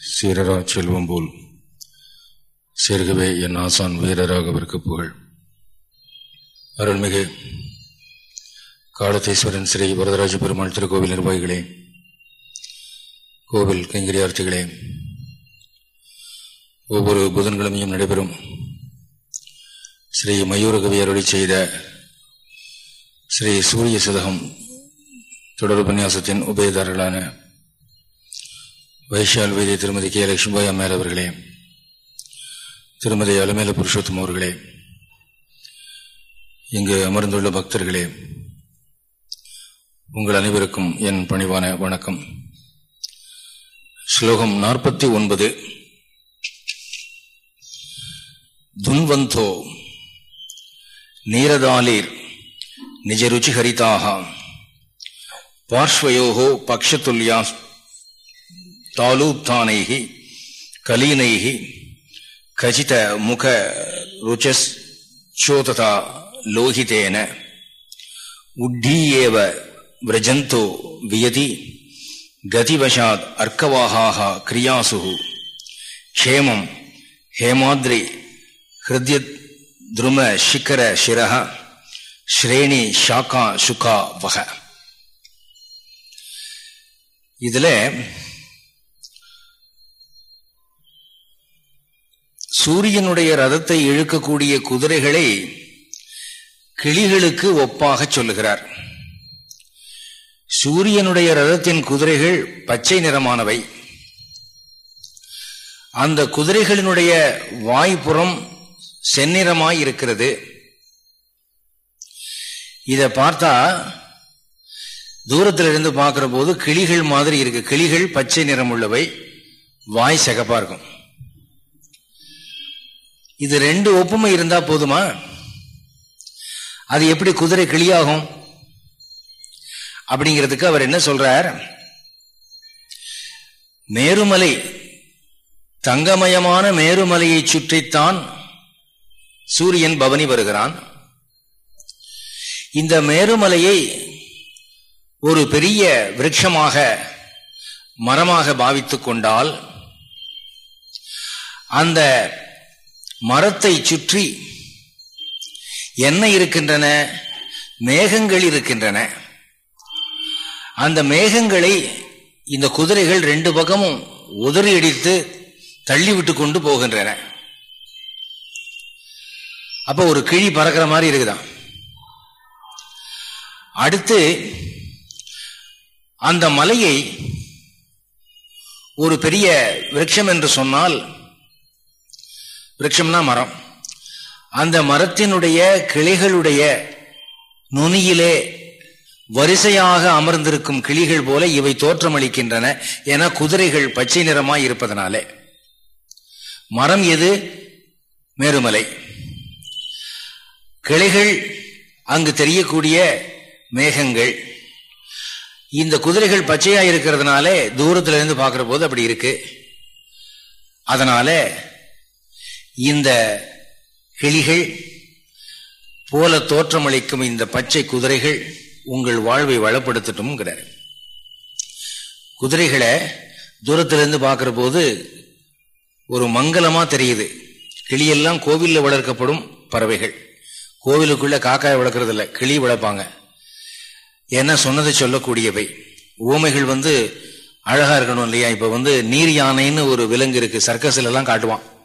சீரரா செல்வம் போல். சேர்கவே என் ஆசான் வீரராகவிற்கு புகழ். அருள்மிகு காலத்தீஸ்வரன் ஸ்ரீ வரதராஜ பெருமாள் திருக்கோவில் நிர்வாகிகளே கோவில் கைங்கரியார்த்திகளே ஒவ்வொரு புதன்கிழமையும் நடைபெறும் ஸ்ரீ மயூரகவி அருளி செய்த ஸ்ரீ சூரிய சதகம் தொடர் உபன்யாசத்தின் உபயதாரர்களான வைஷால் வைத்திய திருமதி கே லட்சுமிபாய் அம்மையார் அவர்களே திருமதி அலமேல புருஷோத்தம் அவர்களே இங்கு அமர்ந்துள்ள பக்தர்களே உங்கள் அனைவருக்கும் என் பணிவான வணக்கம். ஸ்லோகம் நாற்பத்தி ஒன்பது. துன்வந்தோ நீரதாலீர் நிஜருச்சி ஹரிதாக தாலூப்தானைகி கலீனைகி கஜித முக ருச்சஸ் சோததா லோகிதேன உட்டீயேவ விரஜந்தோ வியதி கதிவசாத் அர்க்கவாகாக கிரியாசு க்ஷேமம் ஹேமாத்ரி ஹிருத்யத்ரும சிக்கர சிரக ஸ்ரேணி ஷாக்கா சுகா வக இதில் சூரியனுடைய ரதத்தை இழுக்கக்கூடிய குதிரைகளை கிளிகளுக்கு ஒப்பாக சொல்லுகிறார். சூரியனுடைய ரதத்தின் குதிரைகள் பச்சை நிறமானவை. அந்த குதிரைகளினுடைய வாய்ப்புறம் செந்நிறமாய் இருக்கிறது. இதை பார்த்தா தூரத்தில் இருந்து பார்க்கிற போது கிளிகள் மாதிரி இருக்கு. கிளிகள் பச்சை நிறம் உள்ளவை. வாய் சகப்பா இருக்கும். இது ரெண்டு ஒப்புமை இருந்தா போதுமா? அது எப்படி குதிரை கிளியாகும்? அப்படிங்கிறதுக்கு அவர் என்ன சொல்றார்? மேருமலை தங்கமயமான மேருமலையை சுற்றித்தான் சூரியன் பவனி வருகிறான். இந்த மேருமலையை ஒரு பெரிய விரட்சமாக மரமாக பாவித்துக் கொண்டால் அந்த மரத்தை சுற்றி என்ன இருக்கின்றன? மேகங்கள் இருக்கின்றன. அந்த மேகங்களை இந்த குதிரைகள் ரெண்டு பக்கமும் உதறி அடித்து தள்ளிவிட்டு கொண்டு போகின்றன. அப்ப ஒரு கிழி பறக்கிற மாதிரி இருக்குதான். அடுத்து அந்த மலையை ஒரு பெரிய விரட்சம் என்று சொன்னால் விரட்சம்னா மரம். அந்த மரத்தினுடைய கிளைகளுடைய நுனியிலே வரிசையாக அமர்ந்திருக்கும் கிளிகள் போல இவை தோற்றமளிக்கின்றன என குதிரைகள் பச்சை நிறமாய் இருப்பதனாலே. மரம் எது? மேருமலை. கிளைகள் அங்கு தெரியக்கூடிய மேகங்கள். இந்த குதிரைகள் பச்சையா இருக்கிறதுனாலே தூரத்துல இருந்து பார்க்கிற போது அப்படி இருக்கு. அதனால இந்த கிளிகள் போல தோற்றமளிக்கும் இந்த பச்சை குதிரைகள் உங்கள் வாழ்வை வளப்படுத்தட்டும் குதிரைகளை தூரத்திலிருந்து பார்க்கிற போது ஒரு மங்களமா தெரியுது. கிளியெல்லாம் கோவிலில் வளர்க்கப்படும் பறவைகள். கோவிலுக்குள்ள காக்காய் வளர்க்கறது இல்லை கிளி வளர்ப்பாங்க. ஏன்னா சொன்னதை சொல்லக்கூடியவை. ஊமைகள் வந்து அழகா இருக்கணும் இல்லையா? இப்ப வந்து நீர் யானைன்னு ஒரு விலங்கு இருக்கு. சர்க்கஸ்ல எல்லாம் காட்டுவான்.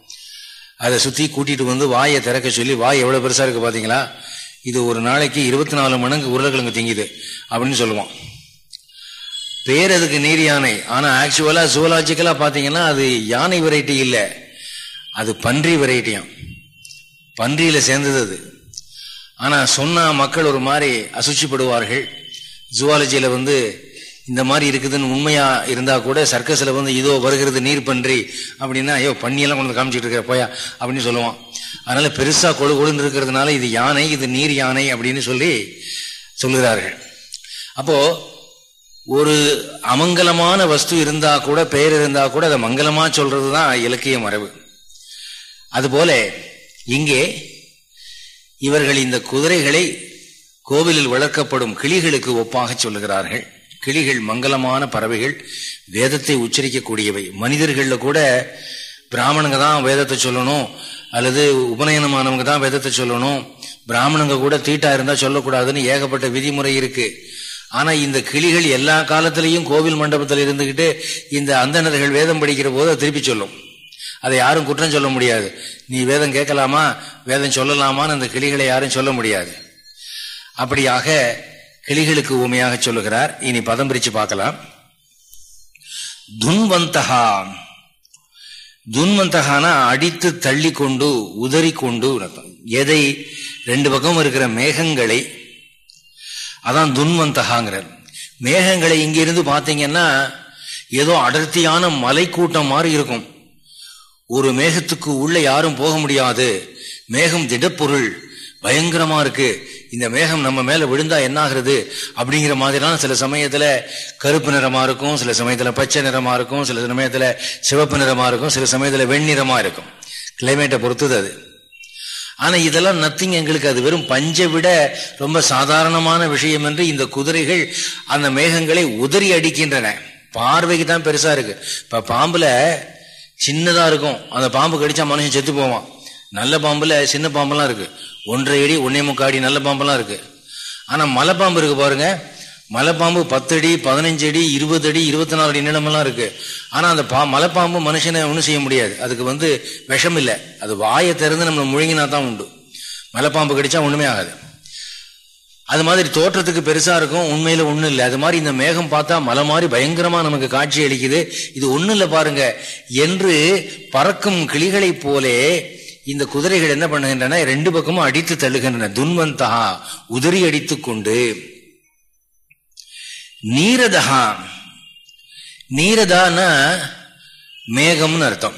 அதை சுற்றி கூட்டிட்டு வந்து வாயை திறக்க சொல்லி வாய் எவ்வளோ பெருசாக இருக்கு பார்த்தீங்களா இது ஒரு நாளைக்கு இருபத்தி நாலு மடங்கு உருளைக்கிழங்கு திங்குது அப்படின்னு சொல்லுவான். பேர் அதுக்கு நீர் யானை? ஆனால் ஆக்சுவலாக ஜுவலாஜிக்கலாக பார்த்தீங்கன்னா அது யானை வெரைட்டி இல்லை. அது பன்றி வெரைட்டியாம் பன்றியில் சேர்ந்தது அது. ஆனால் சொன்னால் மக்கள் ஒரு மாதிரி அசுச்சிப்படுவார்கள். ஜுவாலஜியில் வந்து இந்த மாதிரி இருக்குதுன்னு உண்மையா இருந்தா கூட சர்க்கஸ்ல வந்து இதோ வருகிறது நீர் பன்றி அப்படின்னா ஐயோ பண்ணியெல்லாம் கொண்டு காமிச்சிட்டு இருக்கிற போயா அப்படின்னு சொல்லுவான். அதனால பெருசா கொழு கொழுன்னு இருக்கிறதுனால இது யானை இது நீர் யானை அப்படின்னு சொல்லி சொல்லுகிறார்கள். அப்போ ஒரு அமங்கலமான வஸ்து இருந்தா கூட பெயர் இருந்தா கூட அதை மங்களமா சொல்றதுதான் இலக்கிய மரபு. அதுபோல இங்கே இவர்கள் இந்த குதிரைகளை கோவிலில் வளர்க்கப்படும் கிளிகளுக்கு ஒப்பாக சொல்லுகிறார்கள். கிளிகள் மங்களமான பறவைகள் வேதத்தை உச்சரிக்கக்கூடியவை. மனிதர்களில் கூட பிராமணங்க தான் வேதத்தை சொல்லணும் அல்லது உபநயனமானவங்க தான் வேதத்தை சொல்லணும். பிராமணங்க கூட தீட்டா இருந்தால் சொல்லக்கூடாதுன்னு ஏகப்பட்ட விதிமுறை இருக்கு. ஆனால் இந்த கிளிகள் எல்லா காலத்திலையும் கோவில் மண்டபத்தில் இருந்துகிட்டு இந்த அந்தனர்கள் வேதம் படிக்கிற போது திருப்பி சொல்லும். அதை யாரும் குற்றம் சொல்ல முடியாது. நீ வேதம் கேட்கலாமா? வேதம் சொல்லலாமான்னு அந்த கிளிகளை யாரும் சொல்ல முடியாது. அப்படியாக கிளிகளுக்கு உவமையாக சொல்லுகிறார். இனி பதம் பிரிச்சு பார்க்கலாம். துன்வந்தகா. துன்வந்தகானா அடித்து தள்ளி கொண்டு உதறி கொண்டு எதை? ரெண்டு பக்கம் இருக்கிற மேகங்களை. அதான் துன்வந்தகாங்கிறார். மேகங்களை இங்கிருந்து பார்த்தீங்கன்னா ஏதோ அடர்த்தியான மலை கூட்டம் மாதிரி இருக்கும். ஒரு மேகத்துக்கு உள்ள யாரும் போக முடியாது. மேகம் திடப்பொருள். பயங்கரமா இருக்கு. இந்த மேகம் நம்ம மேல விழுந்தா என்ன ஆகுறது அப்படிங்கிற மாதிரிலாம் சில சமயத்துல கருப்பு நிறமா இருக்கும் சில சமயத்துல பச்சை நிறமா இருக்கும் சில சமயத்துல சிவப்பு நிறமா இருக்கும் சில சமயத்துல வெண்ணிறமா இருக்கும். கிளைமேட்டை பொறுத்தது அது. ஆனா இதெல்லாம் நத்திங் எங்களுக்கு. அது வெறும் பஞ்சை விட ரொம்ப சாதாரணமான விஷயம் என்று இந்த குதிரைகள் அந்த மேகங்களை உதறி அடிக்கின்றன. பார்வைக்கு தான் பெருசா இருக்கு. இப்ப பாம்புல சின்னதா இருக்கும். அந்த பாம்பு கடிச்சா மனுஷன் செத்து போவான். நல்ல பாம்புல சின்ன பாம்பெல்லாம் இருக்கு. ஒன்றரை அடி ஒன்னே முக்காடி நல்ல பாம்பெல்லாம் இருக்கு. ஆனா மலைப்பாம்பு இருக்கு பாருங்க. மலைப்பாம்பு பத்து அடி பதினஞ்சு அடி இருபது அடி இருபத்தி நாலு அடி நீளமெல்லாம் இருக்கு. ஆனா அந்த பா மலைப்பாம்பு மனுஷனை ஒன்றும் செய்ய முடியாது. அதுக்கு வந்து விஷம் இல்லை. அது வாயை திறந்து நம்ம முழுங்கினா தான் உண்டு. மலைப்பாம்பு கடிச்சா ஒண்ணுமே ஆகாது. அது மாதிரி தோற்றத்துக்கு பெருசா இருக்கும் உண்மையில ஒண்ணும் இல்லை. அது மாதிரி இந்த மேகம் பார்த்தா மலை மாதிரி பயங்கரமா நமக்கு காட்சி அளிக்குது. இது ஒண்ணும் இல்லை பாருங்க. என்று பறக்கும் கிளிகளைப் போலே இந்த குதிரைகள் என்ன பண்ணுகின்றன? ரெண்டு பக்கமும் அடித்து தள்ளுகின்றன. துன்வந்தகா உதறி அடித்து கொண்டு. நீரதகா நீரதான மேகம்னு அர்த்தம்.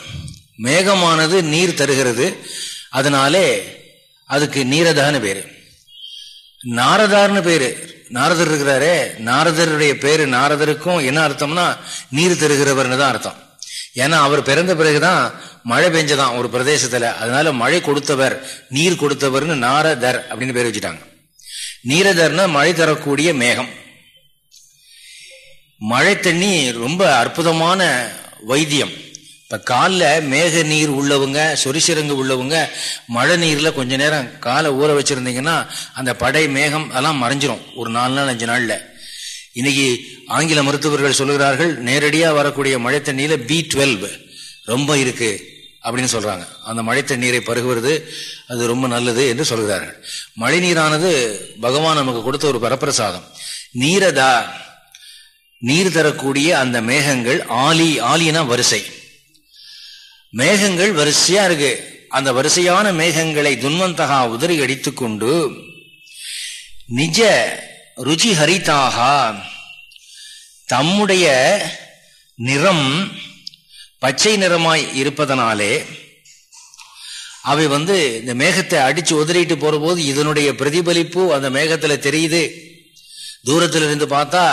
மேகமானது நீர் தருகிறது. அதனாலே அதுக்கு நீரதான்னு பேரு. நாரதார்னு பேரு. நாரதர் இருக்கிறாரே. நாரதருடைய பேரு நாரதருக்கும் என்ன அர்த்தம்னா நீர் தருகிறவர்னு தான் அர்த்தம். ஏன்னா அவர் பிறந்த பிறகுதான் மழை பெஞ்சதான் ஒரு பிரதேசத்துல. அதனால மழை கொடுத்தவர் நீர் கொடுத்தவர்னு நாரதர் அப்படின்னு பேர் வச்சுட்டாங்க. நீரதர்னா மழை தரக்கூடிய மேகம். மழை தண்ணி ரொம்ப அற்புதமான வைத்தியம். இப்ப காலில் மேக நீர் உள்ளவங்க சொரிசிறங்கு உள்ளவங்க மழை நீர்ல கொஞ்ச நேரம் காலை ஊற வச்சிருந்தீங்கன்னா அந்த படை மேகம் அதெல்லாம் மறைஞ்சிரும். ஒரு நாலு நாள் அஞ்சு நாள்ல. இன்னைக்கு ஆங்கில மருத்துவர்கள் சொல்லுகிறார்கள் நேரடியாக வரக்கூடிய மழை தண்ணியில பி டுவெல் ரொம்ப இருக்கு அப்படின்னு சொல்றாங்க. அந்த மழை தண்ணீரை பருகுவது அது ரொம்ப நல்லது என்று சொல்கிறார்கள். மழை நீரானது பகவான் நமக்கு கொடுத்த ஒரு பரப்பிரசாதம். நீரதா நீர் தரக்கூடிய அந்த மேகங்கள் ஆலி ஆலினா வரிசை. மேகங்கள் வரிசையா இருக்கு. அந்த வரிசையான மேகங்களை துன்வந்தகா உதறி அடித்துக்கொண்டு நிஜ ருச்சி ஹரிதாக தம்முடைய நிறம் பச்சை நிறமாய் இருப்பதனாலே அவை வந்து இந்த மேகத்தை அடிச்சு உதறிட்டு போற போது இதனுடைய பிரதிபலிப்பு அந்த மேகத்துல தெரியுது. தூரத்தில் இருந்து பார்த்தா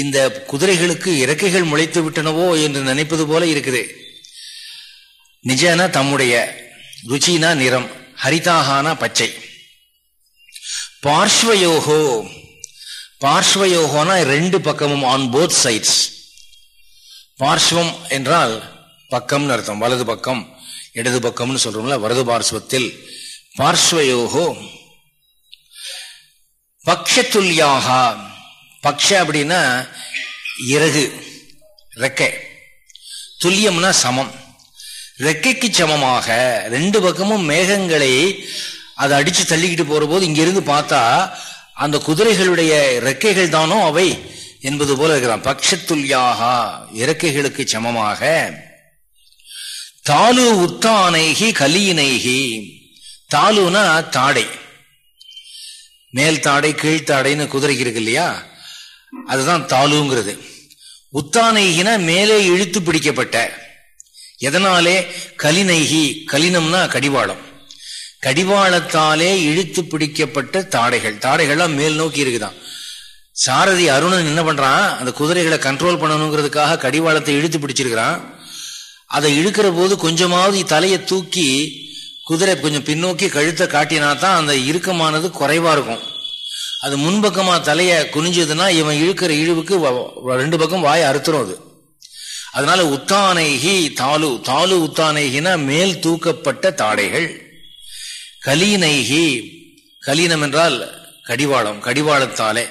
இந்த குதிரைகளுக்கு இறக்கைகள் முளைத்து விட்டனவோ என்று நினைப்பது போல இருக்குது. நிஜனா தம்முடைய ருச்சினா நிறம் ஹரிதாகானா பச்சை. பார்ஸ்வயோகோ பார்ஸ்வயோகோனா ரெண்டு பக்கமும் ஆன் போத் சைட்ஸ் பார்ஸ்வம் என்றால் பக்கம்னு அர்த்தம் வலது பக்கம் இடது பக்கம்னு சொல்றோம்ல வரது பார்ஸ்வத்தில் பார்ஸ்வயோகோ பக்ஷத்துல்யாக பக்ஷ அப்படின்னா இறகு ரெக்கை. துல்லியம்னா சமம். ரெக்கைக்கு சமமாக ரெண்டு பக்கமும் மேகங்களை அதை அடிச்சு தள்ளிக்கிட்டு போற போது இங்கிருந்து பார்த்தா அந்த குதிரைகளுடைய ரெக்கைகள் தானோ அவை? என்பது போல இருக்கிறான். பக்ஷத்துல்யாக இறக்கைகளுக்கு சமமாக. தாலு உத்தானைகி கலியினைகி தாலுனா தாடை. மேல் தாடை கீழ்த்தாடைன்னு குதிரைக்கு இருக்கு இல்லையா? அதுதான் தாலுங்கிறது. உத்தானைகினா மேலே இழுத்து பிடிக்கப்பட்ட. எதனாலே? கலினைகி கலினம்னா கடிவாளம். கடிவாளத்தாலே இழுத்து பிடிக்கப்பட்ட தாடைகள். தாடைகள்லாம் மேல் நோக்கி இருக்குதான். சாரதி அருணன் என்ன பண்றான்? அந்த குதிரைகளை கண்ட்ரோல் பண்ணணுங்கிறதுக்காக கடிவாளத்தை இழுத்து பிடிச்சிருக்கிறான். அதை இழுக்கிற போது கொஞ்சமாவது தலையை தூக்கி குதிரை கொஞ்சம் பின்னோக்கி கழுத்தை காட்டினா தான் அந்த இறுக்கமானது குறைவா இருக்கும். அது முன்பக்கமா தலைய குனிஞ்சதுன்னா இவன் இழுக்கிற இழுவுக்கு ரெண்டு பக்கம் வாய் அறுத்துரும் அது. அதனால உத்தானைகி தாலு தாலு உத்தானைகினா மேல் தூக்கப்பட்ட தாடைகள். கலீனைகி கலீனம் என்றால் கடிவாளம் கடிவாளத்தாலே.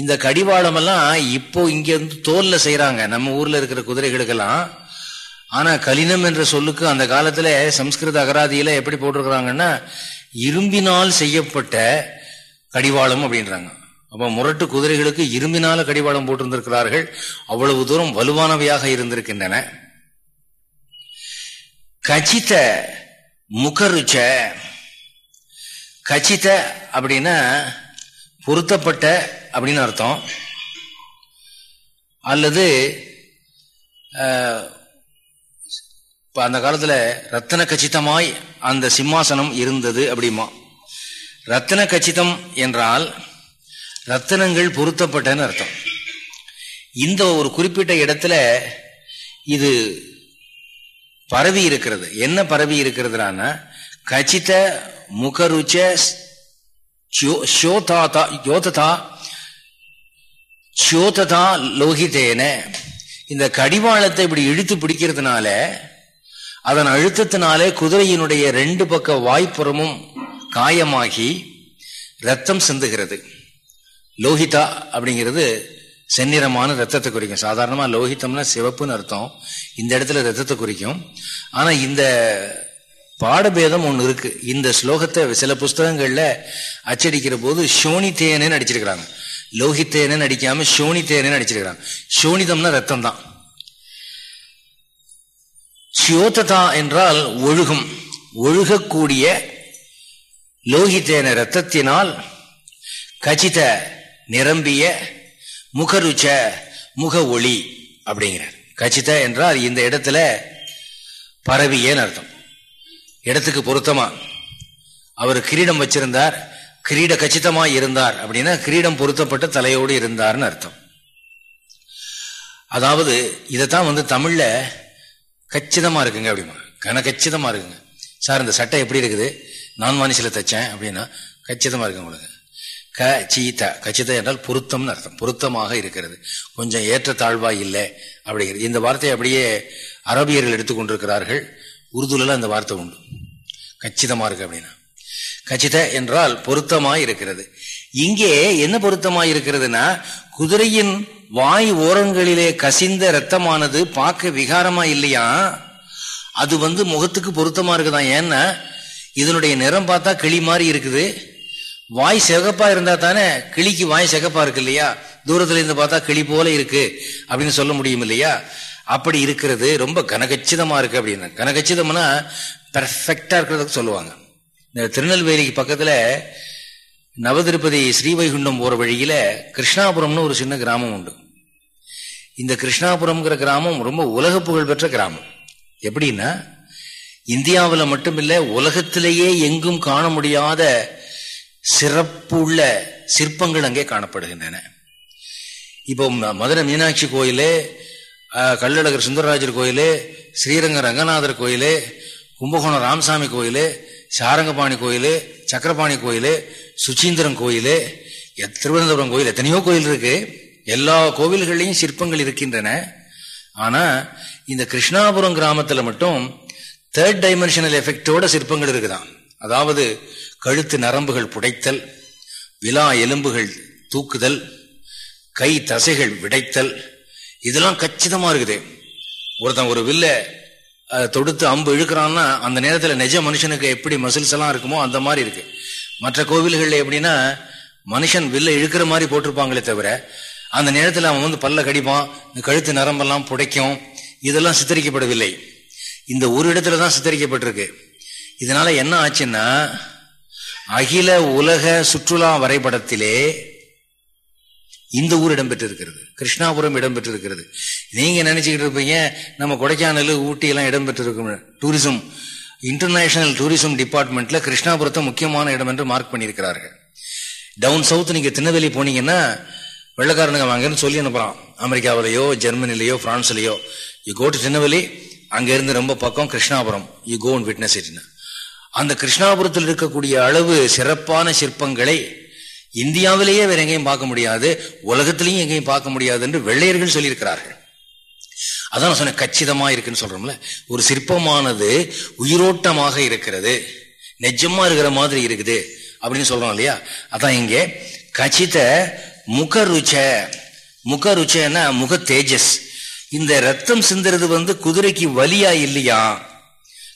இந்த கடிவாளம் எல்லாம் இப்போ இங்க இருந்து தோல்ல செய்யறாங்க நம்ம ஊர்ல இருக்கிற குதிரைகளுக்கெல்லாம். ஆனா கலினம் என்ற சொல்லுக்கு அந்த காலத்துல சம்ஸ்கிருத அகராதியில எப்படி போட்டிருக்கிறாங்கன்னா இரும்பினால் செய்யப்பட்ட கடிவாளம் அப்படின்றாங்க. அப்ப முரட்டு குதிரைகளுக்கு இரும்பினால கடிவாளம் போட்டிருந்திருக்கிறார்கள். அவ்வளவு தூரம் வலுவானவையாக இருந்திருக்கின்றன. கச்சித்த முகருச்ச கச்சித்த அப்படின்னா பொருத்தப்பட்ட அப்படின்னு அர்த்தம். அல்லது இப்போ அந்த காலத்தில் ரத்தன கச்சிதமாய் அந்த சிம்மாசனம் இருந்தது அப்படிமா. ரத்தன கச்சிதம் என்றால் ரத்தனங்கள் பொருத்தப்பட்டன்னு அர்த்தம். இந்த ஒரு குறிப்பிட்ட இடத்துல இது பரவி இருக்கிறது. என்ன பரவி இருக்கிறதுனா கச்சித முகருச்ச யோததா சோததா லோகிதேன. இந்த கடிவாளத்தை இப்படி இழுத்து பிடிக்கிறதுனால அதன் அழுத்தத்தினாலே குதிரையினுடைய ரெண்டு பக்க வாய்ப்புறமும் காயமாகி ரத்தம் சிந்துகிறது. லோகிதா அப்படிங்கிறது செந்நிறமான ரத்தத்தை குறிக்கும். சாதாரணமாக லோகித்தம்னா சிவப்புன்னு அர்த்தம். இந்த இடத்துல ரத்தத்தை குறிக்கும். ஆனால் இந்த பாடபேதம் ஒன்று இருக்கு. இந்த ஸ்லோகத்தை சில புஸ்தகங்கள்ல அச்சடிக்கிற போது ஷோனித்தேனு அடிச்சிருக்கிறாங்க லோகித்தேனேன்னு அடிக்காம ஷோனித்தேனு அடிச்சிருக்கிறாங்க ஷோனிதம்னா ரத்தம் தான் சியோத்ததா என்றால் ஒழுகும். ஒழுகக்கூடிய லோகித்தேன ரத்தத்தினால் கச்சித நிரம்பிய முகருச்ச முக ஒளி அப்படிங்கிறார். கச்சித என்றால் இந்த இடத்துல பரவியன்னு அர்த்தம். இடத்துக்கு பொருத்தமா? அவர் கிரீடம் வச்சிருந்தார் கிரீட கச்சிதமா இருந்தார் அப்படின்னா கிரீடம் பொருத்தப்பட்ட தலையோடு இருந்தார்னு அர்த்தம். அதாவது இதைத்தான் வந்து தமிழ்ல கச்சிதமா இருக்குங்க அப்படிமா. கன கச்சிதமா இருக்குங்க. சார் இந்த சட்டை எப்படி இருக்குது? நான் மனுஷில தைச்சேன் அப்படின்னா கச்சிதமா இருக்கு உங்களுக்கு. க சீத கச்சித என்றால் பொருத்தம்னு அர்த்தம். பொருத்தமாக இருக்கிறது. கொஞ்சம் ஏற்ற தாழ்வா இல்லை அப்படிங்கிறது இந்த வார்த்தையை அப்படியே அரபியர்கள் எடுத்துக்கொண்டிருக்கிறார்கள். உருதுல அந்த வார்த்தை உண்டு. கச்சிதமா இருக்கு அப்படின்னா. கச்சித என்றால் பொருத்தமாய் இருக்கிறது. இங்கே என்ன பொருத்தமாய் இருக்கிறதுனா குதிரையின் வாய் ஓரங்களிலே கசிந்த ரத்தமானது பார்க்க விகாரமா இல்லையா? அது வந்து முகத்துக்கு பொருத்தமா இருக்குதான் ஏன்னா இதனுடைய நிறம் பார்த்தா கிளி மாதிரி இருக்குது. வாய் சிகப்பா இருந்தா தானே கிளிக்கு வாய் சிகப்பா இருக்கு இல்லையா? தூரத்துல இருந்து பார்த்தா கிளி போல இருக்கு அப்படின்னு சொல்ல முடியும் இல்லையா? அப்படி இருக்கிறது ரொம்ப கனகச்சிதமா இருக்கு அப்படின்னு. கனகச்சிதம்னா பெர்ஃபெக்டா இருக்கிறதுக்கு சொல்லுவாங்க. இந்த திருநெல்வேலிக்கு பக்கத்துல நவதிருப்பதி ஸ்ரீவைகுண்டம் போற வழியில கிருஷ்ணாபுரம்னு ஒரு சின்ன கிராமம் உண்டு. இந்த கிருஷ்ணாபுரம்ங்கிற கிராமம் ரொம்ப உலக புகழ் பெற்ற கிராமம். எப்படின்னா இந்தியாவில் மட்டுமில்ல உலகத்திலேயே எங்கும் காண முடியாத சிறப்பு உள்ள சிற்பங்கள் அங்கே காணப்படுகின்றன. இப்போ மதுரை மீனாட்சி கோயிலு கள்ளழகர் சுந்தரராஜர் கோயில் ஸ்ரீரங்க ரங்கநாதர் கோயில் கும்பகோணம் ராமசாமி கோயில் சாரங்கபாணி கோயில் சக்கரபாணி கோயில் சுச்சீந்திரம் கோயில் திருவனந்தபுரம் கோயில் எத்தனையோ கோயில் இருக்கு. எல்லா கோவில்கள்லையும் சிற்பங்கள் இருக்கின்றன. ஆனா இந்த கிருஷ்ணாபுரம் கிராமத்தில் மட்டும் தேர்ட் டைமென்ஷனல் எஃபெக்டோட சிற்பங்கள் இருக்குதான். அதாவது கழுத்து நரம்புகள் புடைத்தல் விழா எலும்புகள் தூக்குதல் கை தசைகள் விடைத்தல் இதெல்லாம் கச்சிதமா இருக்குது. ஒருத்தன் ஒரு வில்ல தொடுத்து அம்பு இழுக்கிறான்னா அந்த நேரத்தில் நிஜ மனுஷனுக்கு எப்படி மசில்ஸ் எல்லாம் இருக்குமோ அந்த மாதிரி இருக்கு. மற்ற கோவில்கள் எப்படின்னா மனுஷன் வில்ல இழுக்கிற மாதிரி போட்டிருப்பாங்களே தவிர அந்த நேரத்தில் அவன் வந்து பல்ல கடிப்பான் இந்த கழுத்து நரம்பெல்லாம் புடைக்கும் இதெல்லாம் சித்தரிக்கப்படவில்லை. இந்த ஒரு இடத்துல தான் சித்தரிக்கப்பட்டிருக்கு. இதனால என்ன ஆச்சுன்னா அகில உலக சுற்றுலா வரைபடத்திலே இந்த ஊர் இடம்பெற்றிருக்கிறது. கிருஷ்ணாபுரம் இடம்பெற்றிருக்கிறது நீங்க நினைச்சுக்கிட்டு இருப்பீங்க நம்ம கொடைக்கானல் ஊட்டி எல்லாம் இடம்பெற்றிருக்கும் டூரிசம் இன்டர்நேஷனல் டூரிசம் டிபார்ட்மெண்ட்ல கிருஷ்ணாபுரத்தை முக்கியமான இடம் என்று மார்க் பண்ணியிருக்கிறார்கள். டவுன் சவுத் நீங்க திருநெல்வேலி போனீங்கன்னா வெள்ளக்காரனுங்க வாங்கன்னு சொல்லி அனுப்புறான். அமெரிக்காவிலேயோ ஜெர்மனிலேயோ பிரான்ஸ்லயோ. யூ கோ டு திருநெல்வேலி அங்கிருந்து ரொம்ப பக்கம் Krishnapuram. You go and witness இட்னா அந்த கிருஷ்ணாபுரத்தில் இருக்கக்கூடிய அளவு சிறப்பான சிற்பங்களை இந்தியாவிலேயே வேற எங்கேயும் பார்க்க முடியாது உலகத்திலையும் எங்கேயும் பார்க்க முடியாது என்று வெள்ளையர்கள் சொல்லியிருக்கிறார்கள். அதான் சொன்ன கச்சிதமா இருக்குன்னு சொல்றோம்ல. ஒரு சிற்பமானது உயிரோட்டமாக இருக்கிறது நெஜமா இருக்கிற மாதிரி இருக்குது அப்படின்னு சொல்றோம் இல்லையா? அதான் இங்கே கச்சித முகருச்ச முகருச்சன்னா முக தேஜஸ். இந்த ரத்தம் சிந்துறது வந்து குதிரைக்கு வலியா இல்லையா?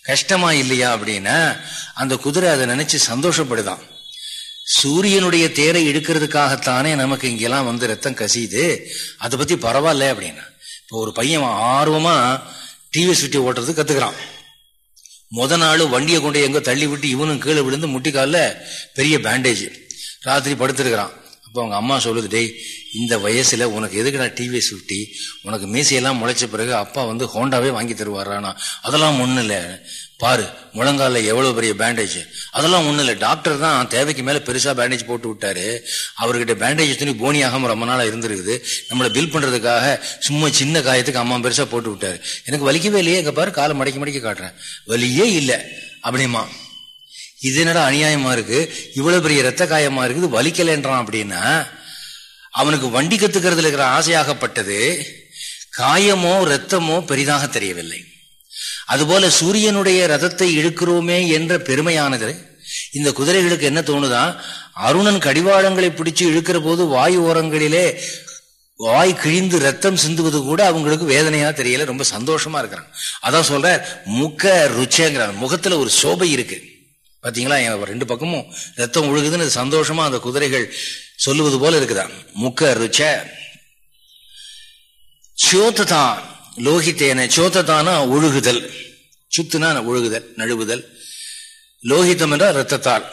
கஷ்டமா இல்லையா அப்படின்னா அந்த குதிரை அதை நினைச்சு சந்தோஷப்படுதான். சூரியனுடைய தேரை இழுக்கிறதுக்காகத்தானே நமக்கு இங்கெல்லாம் வந்து ரத்தம் கசியுது. அதை பத்தி பரவாயில்ல அப்படின்னா. இப்போ ஒரு பையன் ஆர்வமா டிவி சுட்டி ஓட்டுறது கத்துக்கிறான். முத நாள் வண்டியை கொண்டு எங்க தள்ளி விட்டு இவனும் கீழே விழுந்து முட்டிக்கால பெரிய பேண்டேஜ் ராத்திரி படுத்துருக்கிறான். அப்போ அவங்க அம்மா சொல்லுது டேய் இந்த வயசுல உனக்கு எதுக்குடா டிவிஎஸ் சுட்டி? உனக்கு மீசையெல்லாம் முளைச்ச பிறகு அப்பா வந்து ஹோண்டாவே வாங்கி தருவாரானா? அதெல்லாம் ஒண்ணு இல்லை. பாரு முழங்கால எவ்வளவு பெரிய பேண்டேஜ் அதெல்லாம் ஒண்ணு இல்லை. டாக்டர் தான் தேவைக்கு மேல பெருசா பேண்டேஜ் போட்டு விட்டாரு. அவர்கிட்ட பேண்டேஜ் துணி போனியாகாம ரொம்ப நாளா இருந்திருக்குது. நம்மளை பில் பண்றதுக்காக சும்மா சின்ன காயத்துக்கு அம்மா பெருசா போட்டு விட்டாரு. எனக்கு வலிக்கவே இல்லையே. எங்க பாரு காலை மடக்கி மடக்கி காட்டுறேன். வலியே இல்லை. அப்படிமா இது என்னடா அநியாயமா இருக்கு? இவ்வளவு பெரிய ரத்த காயமா இருக்குது. வலிக்கலைன்றான் அப்படின்னா அவனுக்கு வண்டி கத்துக்கிறதுல இருக்கிற ஆசையாகப்பட்டது காயமோ ரத்தமோ பெரிதாக தெரியவில்லை. அதுபோல சூரியனுடைய ரதத்தை இழுக்கிறோமே என்ற பெருமையானது. இந்த குதிரைகளுக்கு என்ன தோணுதான் அருணன் கடிவாளங்களை பிடிச்சு இழுக்கிற போது வாயு ஓரங்களிலே வாய் கிழிந்து ரத்தம் சிந்துவது கூட அவங்களுக்கு வேதனையா தெரியல ரொம்ப சந்தோஷமா இருக்கிறாங்க அதான் சொல்ற முக ருச்சங்கிறாங்க முகத்துல ஒரு சோபை இருக்கு. பாத்தீங்களா? ரெண்டு பக்கமும் ரத்தம் ஒழுகுதுன்னு சந்தோஷமா அந்த குதிரைகள் சொல்லுவது போல இருக்குதான். முக்க ருச்ச. சோத்ததான் லோகித்தேன சோத்ததானா ஒழுகுதல். சுத்துனா ஒழுகுதல் நழுவுதல். லோகித்தம் என்றால் ரத்தத்தால்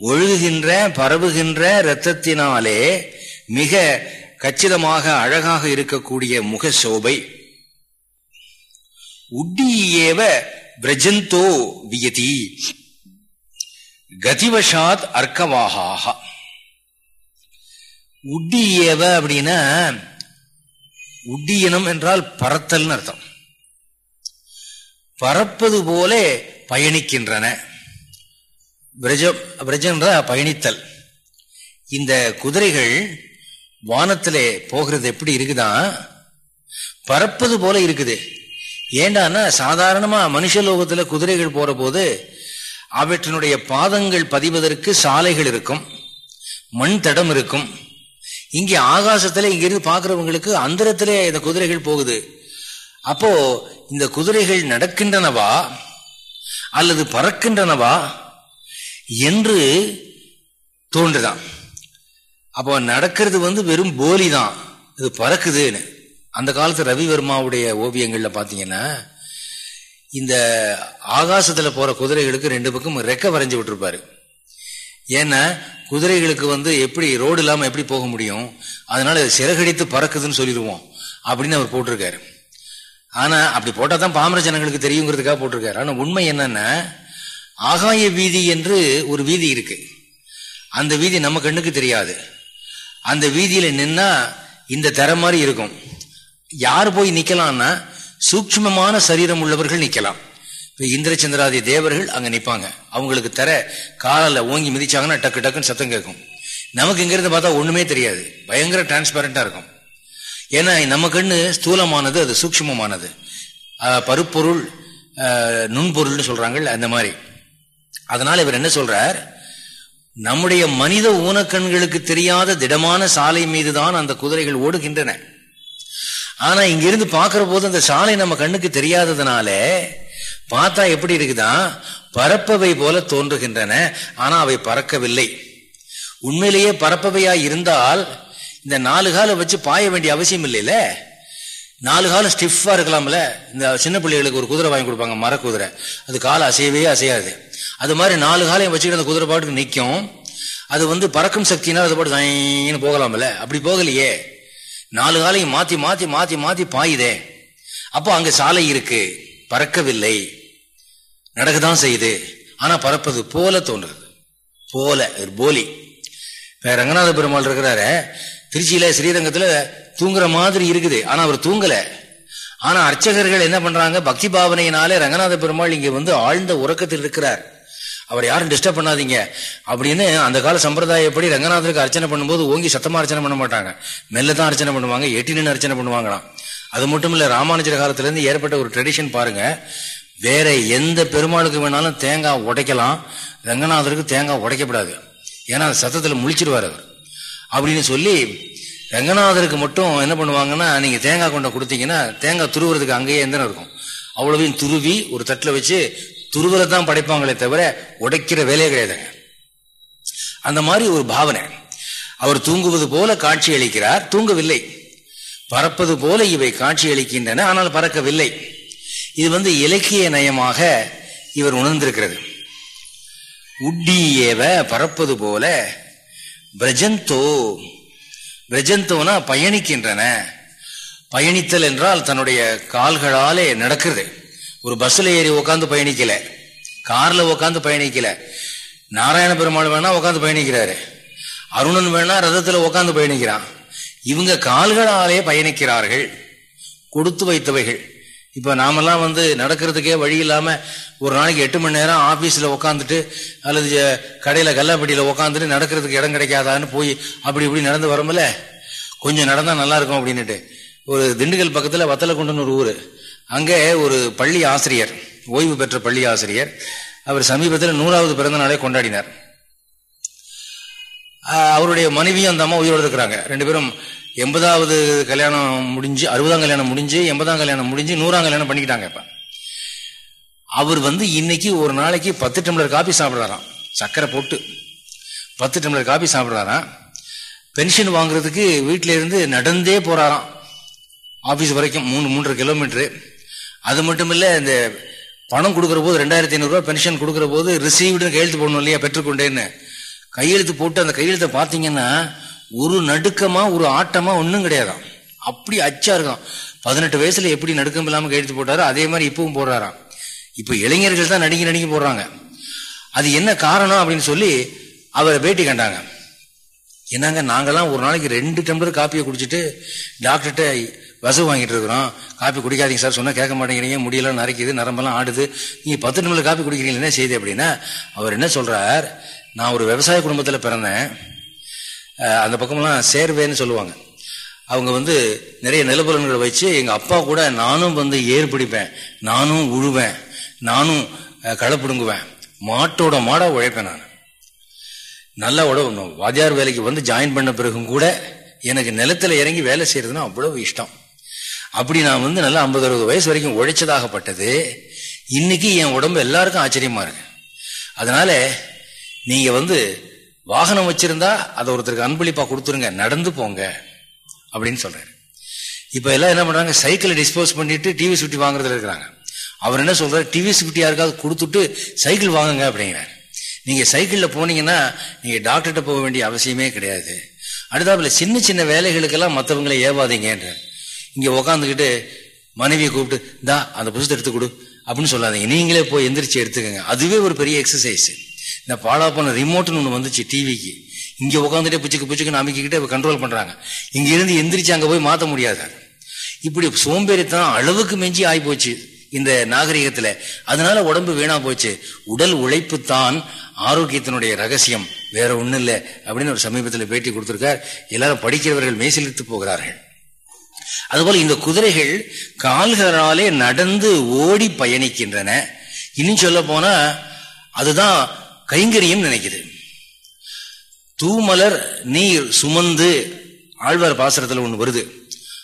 ஒழுகுகின்ற பரவுகின்ற இரத்தத்தினாலே மிக கச்சிதமாக அழகாக இருக்கக்கூடிய முக சோபை உட்டியேவ பிரஜந்தோ வியதி. கதிவசாத் அர்க்கவாகா உட்டியேவ அப்படின்னா உடியனம் என்றால் பறத்தல்னு அர்த்தம். பறப்பது போல பயணிக்கின்றன. பிரஜன்ற பயணித்தல். இந்த குதிரைகள் வானத்திலே போகிறது எப்படி இருக்குதான் பறப்பது போல இருக்குது. ஏண்டான்னா சாதாரணமா மனுஷலோகத்துல குதிரைகள் போகிற போது அவற்றினுடைய பாதங்கள் பதிவதற்கு சாலைகள் இருக்கும். மண் தடம் இருக்கும். இங்கே ஆகாசத்துல இங்கிருந்து பாக்குறவங்களுக்கு அந்தரத்திலே இந்த குதிரைகள் போகுது. அப்போ இந்த குதிரைகள் நடக்கின்றனவா? அல்லது பறக்கின்றனவா? என்று தோன்றுதான். அப்போ நடக்கிறது வந்து வெறும் போலி தான். இது பறக்குதுன்னு. அந்த காலத்து ரவிவர்மாவுடைய ஓவியங்கள்ல பாத்தீங்கன்னா இந்த ஆகாசத்துல போற குதிரைகளுக்கு ரெண்டு பக்கம் ரெக்க வரைஞ்சு விட்டுருப்பாரு. ஏன்னா குதிரைகளுக்கு வந்து எப்படி ரோடு இல்லாமல் எப்படி போக முடியும்? அதனால சிறகடித்து பறக்குதுன்னு சொல்லிடுவோம் அப்படின்னு அவர் போட்டிருக்காரு. ஆனா அப்படி போட்டா தான் பாமர ஜனங்களுக்கு தெரியுங்கிறதுக்காக போட்டிருக்காரு. ஆனா உண்மை என்னன்னா ஆகாய வீதி என்று ஒரு வீதி இருக்கு. அந்த வீதி நம்ம கண்ணுக்கு தெரியாது. அந்த வீதியில நின்னா இந்த தர மாதிரி இருக்கும். யார் போய் நிக்கலாம்னா சூக்மமான சரீரம் உள்ளவர்கள் நிக்கலாம். இந்திரச்சந்திராதி தேவர்கள் அங்க நிப்பாங்க. அவங்களுக்கு தர காலில் ஓங்கி மிதிச்சாங்கன்னா டக்கு டக்குன்னு சத்தம் கேட்கும். நமக்கு இங்கிருந்து பார்த்தா ஒண்ணுமே தெரியாது. பயங்கர டிரான்ஸ்பரண்டா இருக்கும். ஏன்னா நம்ம கண்ணு ஸ்தூலமானது அது சூக்மமானது பருப்பொருள் நுண்பொருள்னு சொல்றாங்கல்ல அந்த மாதிரி. அதனால இவர் என்ன சொல்றார்? நம்முடைய மனித ஊனக்கண்களுக்கு தெரியாத திடமான சாலை மீதுதான் அந்த குதிரைகள் ஓடுகின்றன. ஆனா இங்கிருந்து பாக்குற போது அந்த சாலை நம்ம கண்ணுக்கு தெரியாததுனால பார்த்தா எப்படி இருக்குதான் பறப்பவை போல தோன்றுகின்றன ஆனா அவை பறக்கவில்லை. உண்மையிலேயே பறப்பவையா இருந்தால் இந்த நாலு காலம் வச்சு பாய வேண்டிய அவசியம் இல்லைல்ல நாலு காலம் ஸ்டிஃபா இருக்கலாம்ல? இந்த சின்ன பிள்ளைகளுக்கு ஒரு குதிரை வாங்கி கொடுப்பாங்க மர குதிரை. அது காலம் அசையவே அசையாது. அது மாதிரி நாலு காலையும் வச்சுக்கிட்டு அந்த குதிரை பாட்டுக்கு நிற்கும் அது வந்து பறக்கும் சக்தினால் அது பாட்டு போகலாம்ல? அப்படி போகலையே. நாலு காலையும் மாத்தி மாத்தி மாத்தி மாத்தி பாயுதே. அப்போ அங்க சாலை இருக்கு. பறக்கவில்லை. நடக்கதான் செய்யுது. ஆனா பறப்பது போல தோன்றுறது போல போலி. ரங்கநாத பெருமாள் இருக்கிறாரு திருச்சியில ஸ்ரீரங்கத்துல தூங்குற மாதிரி இருக்குது. ஆனா அவர் தூங்கல. ஆனா அர்ச்சகர்கள் என்ன பண்றாங்க? பக்தி பாவனையினாலே ரங்கநாத பெருமாள் இங்க வந்து ஆழ்ந்த உறக்கத்தில் இருக்கிறார். அவர் யாரும் டிஸ்டர்ப் பண்ணாதீங்க. அப்படின்னு அந்த கால சம்பிரதாயப்படி ரங்கநாதருக்கு அர்ச்சனை பண்ணும்போது ஓங்கி சத்தமா அர்ச்சனை பண்ண மாட்டாங்க. மெல்ல தான் அர்ச்சனை பண்ணுவாங்க. எட்டி நின்று அர்ச்சனை பண்ணுவாங்களாம். அது மட்டும் இல்ல ராமானுஜர் காலத்துலேருந்து ஏற்பட்ட ஒரு ட்ரெடிஷன் பாருங்க. வேற எந்த பெருமாளுக்கு வேணாலும் தேங்காய் உடைக்கலாம். ரங்கநாதருக்கு தேங்காய் உடைக்கப்படாது ஏன்னா சத்தத்தில் முழிச்சிருவார் அவர். அப்படின்னு சொல்லி ரங்கநாதருக்கு மட்டும் என்ன பண்ணுவாங்கன்னா நீங்கள் தேங்காய் கொண்ட கொடுத்தீங்கன்னா தேங்காய் துருவுறதுக்கு அங்கேயே எந்தனம் இருக்கும். அவ்வளவையும் துருவி ஒரு தட்டில் வச்சு துருவரை தான் படைப்பாங்களே தவிர உடைக்கிற வேலையே கிடையாதுங்க. அந்த மாதிரி ஒரு பாவனை. அவர் தூங்குவது போல காட்சி அளிக்கிறார். தூங்கவில்லை. பறப்பது போல இவை காட்சியளிக்கின்றன ஆனால் பறக்கவில்லை. இது வந்து இலக்கிய நயமாக இவர் உணர்ந்திருக்கிறது. உட்டியேவ பறப்பது போல பிரஜந்தோ பிரஜந்தோனா பயணிக்கின்றன. பயணித்தல் என்றால் தன்னுடைய கால்களாலே நடக்கிறது. ஒரு பஸ்ல ஏறி உட்காந்து பயணிக்கல கார்ல உட்காந்து பயணிக்கல. நாராயண பெருமாள் வேணா உட்காந்து பயணிக்கிறாரு. அருணன் வேணா ரதத்துல உட்காந்து பயணிக்கிறான். இவங்க கால்களாலே பயணிக்கிறார்கள். கொடுத்து வைத்தவைகள். இப்ப நாமெல்லாம் வந்து நடக்கிறதுக்கே வழி இல்லாம ஒரு நாளைக்கு எட்டு மணி நேரம் ஆபீஸ்ல உட்காந்துட்டு அல்லது கடையில கல்லாப்பட்டியில உட்காந்துட்டு நடக்கிறதுக்கு இடம் கிடைக்காதான்னு போய் அப்படி இப்படி நடந்து வரோம்ல? கொஞ்சம் நடந்தா நல்லா இருக்கும் அப்படின்னுட்டு. ஒரு திண்டுக்கல் பக்கத்துல வத்தலக்குண்டுன்னு ஒரு ஊர். அங்கே ஒரு பள்ளி ஆசிரியர் ஓய்வு பெற்ற பள்ளி ஆசிரியர் அவர் சமீபத்தில் நூறாவது பிறந்த நாளை கொண்டாடினார். அவருடைய மனைவியும் அந்த அம்மா உயிரோடு இருக்கிறாங்க. ரெண்டு பேரும் எண்பதாவது கல்யாணம் முடிஞ்சு அறுபதாம் கல்யாணம் முடிஞ்சு எண்பதாம் கல்யாணம் முடிஞ்சு நூறாம் கல்யாணம் பண்ணிக்கிட்டாங்க இப்ப. அவர் வந்து இன்னைக்கு ஒரு நாளைக்கு பத்து டம்ளர் காபி சாப்பிட்றாராம். சக்கரை போட்டு பத்து டம்ளர் காபி சாப்பிட்றாராம். பென்ஷன் வாங்குறதுக்கு வீட்டில இருந்து நடந்தே போறாராம். ஆபீஸ் வரைக்கும் மூணு மூன்றரை கிலோமீட்டரு. அது மட்டும் இல்லை இந்த பணம் கொடுக்குற போது ரெண்டாயிரத்தி ஐநூறுரூவா பென்ஷன் கொடுக்குற போது ரிசீவ்டுன்னு கையெழுத்து போடணும் இல்லையா பெற்றுக்கொண்டேன்னு. கையெழுத்து போட்டு அந்த கையெழுத்தை பார்த்தீங்கன்னா ஒரு நடுக்கமா ஒரு ஆட்டமா ஒன்றும் கிடையாதான் அப்படி அச்சா இருக்கும். பதினெட்டு வயசுல எப்படி நடுக்கம் இல்லாமல் கையெழுத்து போட்டாரோ அதே மாதிரி இப்பவும் போடுறாராம். இப்போ இளைஞர்கள் தான் நடுங்கி நடுங்கி போடுறாங்க. அது என்ன காரணம் அப்படின்னு சொல்லி அவரை பேட்டி கண்டாங்க. என்னங்க நாங்கெல்லாம் ஒரு நாளைக்கு ரெண்டு டம்ளர் காப்பியை குடிச்சிட்டு டாக்டர்கிட்ட வசவு வாங்கிட்டு இருக்கிறோம். காப்பி குடிக்காதீங்க சார் சொன்னால் கேட்க மாட்டேங்கிறீங்க. முடியெல்லாம் நரைக்குது நரம்பெல்லாம் ஆடுது. நீங்கள் பத்து டம்ளர் காப்பி குடிக்கிறீங்க என்ன செய்யுது அப்படின்னா அவர் என்ன சொல்கிறார் நான் ஒரு விவசாய குடும்பத்தில் பிறந்தேன். அந்த பக்கமெல்லாம் சேர்வேன்னு சொல்லுவாங்க. அவங்க வந்து நிறைய நிலப்பலன்களை வச்சு எங்கள் அப்பா கூட நானும் வந்து ஏர் பிடிப்பேன். நானும் உழுவேன். நானும் களை பிடுங்குவேன் மாட்டோட மாடா உழைப்பேன் நான். நல்லா உழவணும் வாத்தியார் வேலைக்கு வந்து ஜாயின் பண்ண பிறகும் கூட எனக்கு நிலத்துல இறங்கி வேலை செய்யறதுன்னா அவ்வளவு இஷ்டம். அப்படி நான் வந்து நல்லா ஐம்பது அறுபது வயசு வரைக்கும் உழைச்சதாகப்பட்டது. இன்னைக்கு என் உடம்பு எல்லாருக்கும் ஆச்சரியமா இருக்கு. அதனால நீங்க வந்து வாகனம் வச்சிருந்தா அதை ஒருத்தருக்கு அன்பளிப்பா கொடுத்துருங்க நடந்து போங்க அப்படின்னு சொல்றாரு. இப்ப எல்லாம் என்ன பண்றாங்க? சைக்கிளை டிஸ்போஸ் பண்ணிட்டு டிவி சுட்டி வாங்குறதுல இருக்கிறாங்க. அவர் என்ன சொல்றாரு? டிவி சுட்டி யாருக்காவது கொடுத்துட்டு சைக்கிள் வாங்குங்க அப்படிங்கிறார். நீங்க சைக்கிள்ல போனீங்கன்னா நீங்க டாக்டர்கிட்ட போக வேண்டிய அவசியமே கிடையாது. அடுத்தாப்புல சின்ன சின்ன வேலைகளுக்கெல்லாம் மற்றவங்களை ஏவாதீங்கன்ற இங்க உக்காந்துக்கிட்டு மனைவியை கூப்பிட்டு தா அந்த புதுசத்தை எடுத்து கொடு அப்படின்னு சொல்லாதீங்க. நீங்களே போய் எந்திரிச்சு எடுத்துக்கோங்க. அதுவே ஒரு பெரிய எக்ஸசைஸ் இந்த பாலா பண்ண ரிமோட்னு ஒன்று வந்துச்சு டிவிக்கு இங்கே உட்காந்துட்டே பிச்சுக்கு புச்சுக்கு அமைக்கிக்கிட்டே கண்ட்ரோல் பண்ணுறாங்க இங்கேருந்து எந்திரிச்சு அங்கே போய் மாற்ற முடியாது? இப்படி சோம்பேறித்தனம் அளவுக்கு மெஞ்சி ஆகி போச்சு இந்த நாகரிகத்தில். அதனால உடம்பு வீணா போச்சு. உடல் உழைப்பு தான் ஆரோக்கியத்தினுடைய ரகசியம். வேற ஒன்றும் இல்லை அப்படின்னு ஒரு சமீபத்தில் பேட்டி கொடுத்துருக்கார். எல்லாரும் படிக்கிறவர்கள் மேசிலித்து போகிறார்கள். அதுபோல இந்த குதிரைகள் கால்களாலே நடந்து ஓடி பயணிக்கின்றன. இன்னும் சொல்ல போனா அதுதான் கைங்கரியம் நினைக்குது. தூமலர் நீர் சுமந்து ஆழ்வார் பாசுரத்தில் ஒன்று வருது.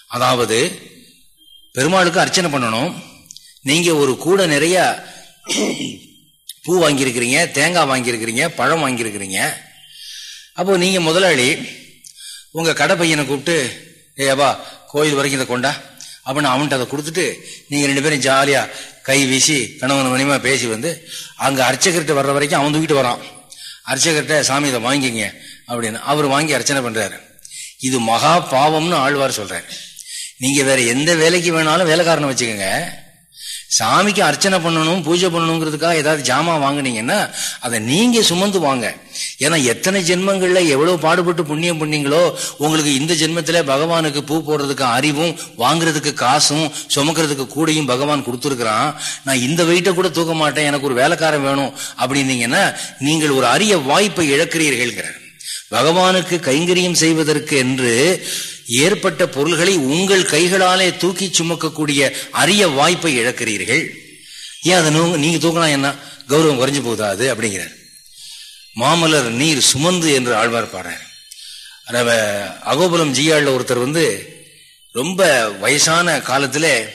அதாவது பெருமாளுக்கு அர்ச்சனை பண்ணணும். நீங்க ஒரு கூட நிறைய பூ வாங்கியிருக்கிறீங்க தேங்காய் வாங்கியிருக்கிறீங்க பழம் வாங்கியிருக்கிறீங்க. அப்போ நீங்க முதலாளி உங்க கடை பையனை கூப்பிட்டு ஏவா கோயில் வரைக்கும் இதை கொண்டா. அப்படின்னு அவன்கிட்ட அதை கொடுத்துட்டு நீங்க ரெண்டு பேரும் ஜாலியா கை வீசி கணவன் மணிமா பேசி வந்து அங்கே அர்ச்சகர்கிட்ட வர்ற வரைக்கும் அவன் தூக்கிட்டு வரான். அர்ச்சகர்கிட்ட சாமி இதை வாங்கிக்கிங்க அப்படின்னு. அவர் வாங்கி அர்ச்சனை பண்ணுறாரு இது மகா பாவம்னு ஆழ்வார் சொல்கிறார் நீங்கள் வேற எந்த வேலைக்கு வேணாலும் வேலைக்காரனை வச்சுக்கோங்க. சாமிக்கு அர்ச்சனை பண்ணணும் பூஜை பண்ணணுங்கிறதுக்காக ஏதாவது ஜாமான் வாங்கினீங்கன்னா அதை நீங்க சுமந்து வாங்க. ஏன்னா எத்தனை ஜென்மங்கள்ல எவ்வளவு பாடுபட்டு புண்ணியம் பண்ணீங்களோ உங்களுக்கு இந்த ஜென்மத்துல பகவானுக்கு பூ போடுறதுக்கு அறிவும் வாங்குறதுக்கு காசும் சுமக்கிறதுக்கு கூடையும் பகவான் கொடுத்துருக்கிறான். நான் இந்த வெயிட்டை கூட தூக்க மாட்டேன் எனக்கு ஒரு வேலைக்காரன் வேணும் அப்படின்னீங்கன்னா நீங்கள் ஒரு அரிய வாய்ப்பை இழக்கிறீர்கள்ங்கிற பகவானுக்கு கைங்கரியம் செய்வதற்கு என்று ஏற்பட்ட பொருள்களை உங்கள் கைகளாலே தூக்கி சுமக்கக்கூடிய அரிய வாய்ப்பை இழக்கிறீர்கள். ஏன் அதை நீங்க தூக்கலாம் என்ன? கௌரவம் குறைஞ்சு போகுதா அது? அப்படிங்கிறார். மாமலர் நீர் சுமந்து என்று ஆழ்வார் பாடுறார். அத அகோபுரம் ஜியாள்ல ஒருத்தர் வந்து ரொம்ப வயசான காலத்துல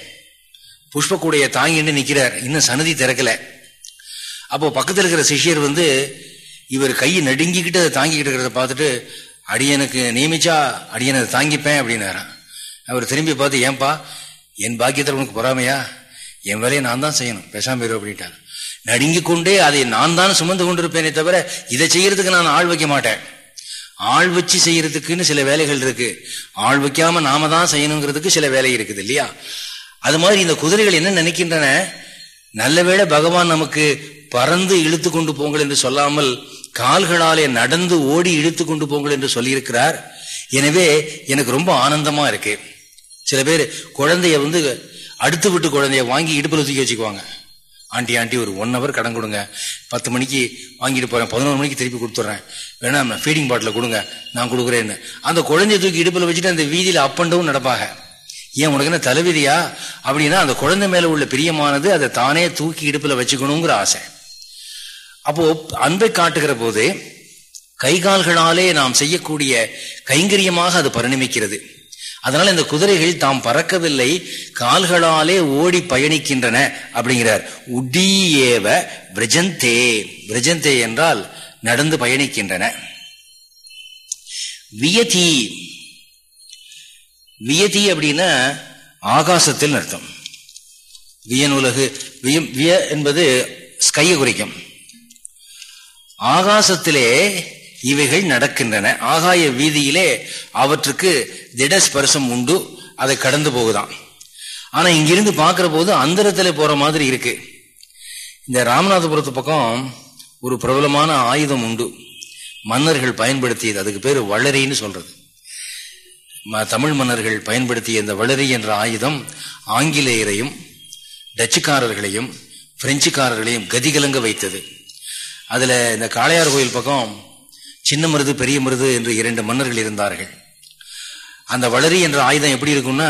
புஷ்பக்கூடைய தாங்கிட்டு நிக்கிறார். இன்னும் சன்னதி திறக்கல. அப்போ பக்கத்தில் இருக்கிற சிஷியர் வந்து இவர் கையை நடுங்கிக்கிட்டு அதை தாங்கிக்கிட்டு இருக்கிறத பார்த்துட்டு அடியனுக்கு நியமிச்சா அடியனை தாங்கிப்பேன் அப்படின்னாரான் அவர் திரும்பி பார்த்து ஏன்பா என் பாக்கியத்தில் உனக்கு பொறாமையா? என் வேலையை நான் தான் செய்யணும். பேசாம இரு அப்படின்ட்டார். நடுங்கி கொண்டே அதை நான் தான் சுமந்து கொண்டிருப்பேனே தவிர இதை செய்யறதுக்கு நான் ஆள் வைக்க மாட்டேன். ஆள் வச்சு செய்யறதுக்குன்னு சில வேலைகள் இருக்கு. ஆள் வைக்காம நாம தான் செய்யணுங்கிறதுக்கு சில வேலை இருக்குது இல்லையா? அது மாதிரி இந்த குதிரைகள் என்ன நினைக்கின்றன? நல்ல வேளை பகவான் நமக்கு பறந்து இழுத்து கொண்டு போங்கள் என்று சொல்லாமல் கால்களாலே நடந்து ஓடி இழுத்து கொண்டு போங்கள் என்று சொல்லியிருக்கிறார். எனவே எனக்கு ரொம்ப ஆனந்தமா இருக்கு. சில பேர் குழந்தைய வந்து அடுத்து விட்டு குழந்தைய வாங்கி இடுப்பில் தூக்கி வச்சுக்குவாங்க. ஆண்டி ஆண்டி ஒரு ஒன் ஹவர் கடன் கொடுங்க. பத்து மணிக்கு வாங்கிட்டு போறேன். பதினோரு மணிக்கு திருப்பி கொடுத்துட்றேன். வேணா ஃபீடிங் பாட்டில் கொடுங்க. நான் கொடுக்குறேன்னு. அந்த குழந்தைய தூக்கி இடுப்பில் வச்சுட்டு அந்த வீதியில் அப் அண்ட் டவுன் நடப்பாங்க. ஏன் உனக்கு என்ன தலைவிதியா? அப்படின்னா அந்த குழந்தை மேல உள்ள பிரியமானது அதை தானே தூக்கி இடுப்பில் வச்சுக்கணுங்கிற ஆசை. அப்போ அன்பை காட்டுகிற போது கைகால்களாலே நாம் செய்யக்கூடிய கைங்கரியமாக அது பரிணமிக்கிறது. அதனால இந்த குதிரைகள் தாம் பறக்கவில்லை கால்களாலே ஓடி பயணிக்கின்றன அப்படிங்கிறார். உடியேவ பிரஜந்தே பிரஜந்தே என்றால் நடந்து பயணிக்கின்றன. வியதி வியதி அப்படின்னா ஆகாசத்தில் அர்த்தம். வியனுலகு வியம் விய என்பது ஸ்கையை குறிக்கும். ஆகாசத்திலே இவைகள் நடக்கின்றன. ஆகாய வீதியிலே அவற்றுக்கு திடஸ்பர்சம் உண்டு. அதை கடந்து போகுதான் ஆனா இங்கிருந்து பார்க்கிற போது அந்தரத்துல போற மாதிரி இருக்கு. இந்த ராமநாதபுரத்து பக்கம் ஒரு பிரபலமான ஆயுதம் உண்டு. மன்னர்கள் பயன்படுத்தியது. அதுக்கு பேர் வளரின்னு சொல்றது. தமிழ் மன்னர்கள் பயன்படுத்திய இந்த வளரி என்ற ஆயுதம் ஆங்கிலேயரையும் டச்சுக்காரர்களையும் பிரெஞ்சுக்காரர்களையும் கதிகலங்க வைத்தது. அதுல இந்த காளையார் கோயில் பக்கம் சின்ன மருது பெரிய மருது என்று இரண்டு மன்னர்கள் இருந்தார்கள். அந்த வளரி என்ற ஆயுதம் எப்படி இருக்கும்னா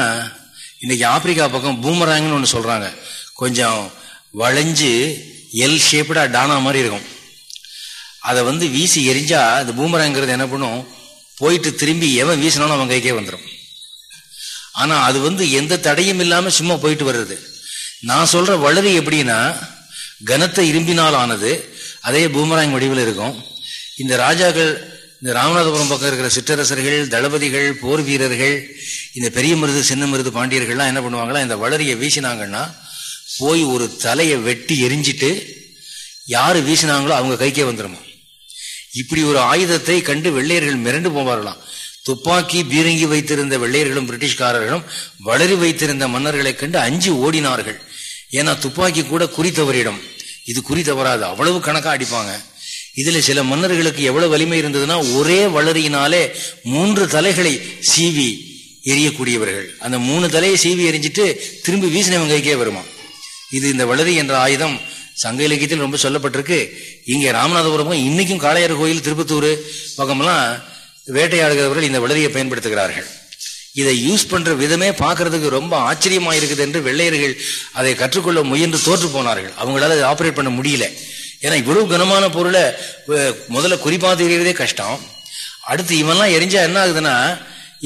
இன்னைக்கு ஆப்பிரிக்கா பக்கம் பூமராங்கன்னு ஒன்று சொல்றாங்க. கொஞ்சம் வளைஞ்சு எல் ஷேப்டா டானா மாதிரி இருக்கும். அதை வந்து வீசி எரிஞ்சா அந்த பூமராங்கிறது என்ன பண்ணும்? போயிட்டு திரும்பி எவன் வீசினாலும் அவன் கைக்கே வந்துடும் ஆனா அது வந்து எந்த தடையும் இல்லாம சும்மா போயிட்டு வர்றது. நான் சொல்ற வளரி எப்படின்னா கனத்தை இரும்பினால் ஆனது அதே பூமராங் வடிவில் இருக்கும். இந்த ராஜாக்கள் இந்த ராமநாதபுரம் பக்கம் இருக்கிற சிற்றரசர்கள் தளபதிகள் போர் வீரர்கள் இந்த பெரிய மருது சின்ன மருது பாண்டியர்கள்லாம் என்ன பண்ணுவாங்களா இந்த வளரியை வீசினாங்கன்னா போய் ஒரு தலையை வெட்டி எரிஞ்சிட்டு யார் வீசினாங்களோ அவங்க கைக்கே வந்துடுமா இப்படி ஒரு ஆயுதத்தை கண்டு வெள்ளையர்கள் மிரண்டு போவார்களாம். துப்பாக்கி பீரங்கி வைத்திருந்த வெள்ளையர்களும் பிரிட்டிஷ்காரர்களும் வளரி வைத்திருந்த மன்னர்களை கண்டு அஞ்சு ஓடினார்கள். ஏன்னா துப்பாக்கி கூட குறித்தவரிடம். இது குறி தவறாது. அவ்வளவு கணக்கா அடிப்பாங்க. இதுல சில மன்னர்களுக்கு எவ்வளவு வலிமை இருந்ததுன்னா ஒரே வளரியினாலே மூன்று தலைகளை சீவி எரியக்கூடியவர்கள் அந்த மூணு தலையை சீவி எரிஞ்சிட்டு திரும்பி வீசினவங்க கைக்கே வருமா இது இந்த வளரி என்ற ஆயுதம் சங்க இலக்கியத்தில் ரொம்ப சொல்லப்பட்டிருக்கு. இங்கே ராமநாதபுரம் இன்னைக்கும் காளையார் கோயில் திருப்பத்தூர் பக்கமெல்லாம் வேட்டையாடுகிறவர்கள் இந்த வளரியை பயன்படுத்துகிறார்கள். இதை யூஸ் பண்ற விதமே பார்க்கறதுக்கு ரொம்ப ஆச்சரியமா இருக்குது என்று வெள்ளையர்கள் அதை கற்றுக்கொள்ள முயன்று தோற்று போனார்கள். அவங்களால அதை ஆப்ரேட் பண்ண முடியல. ஏன்னா இவ்வளவு கனமான பொருளை முதல்ல குறிப்பாக எறியறதே கஷ்டம். அடுத்து இவன்லாம் எரிஞ்சா என்ன ஆகுதுன்னா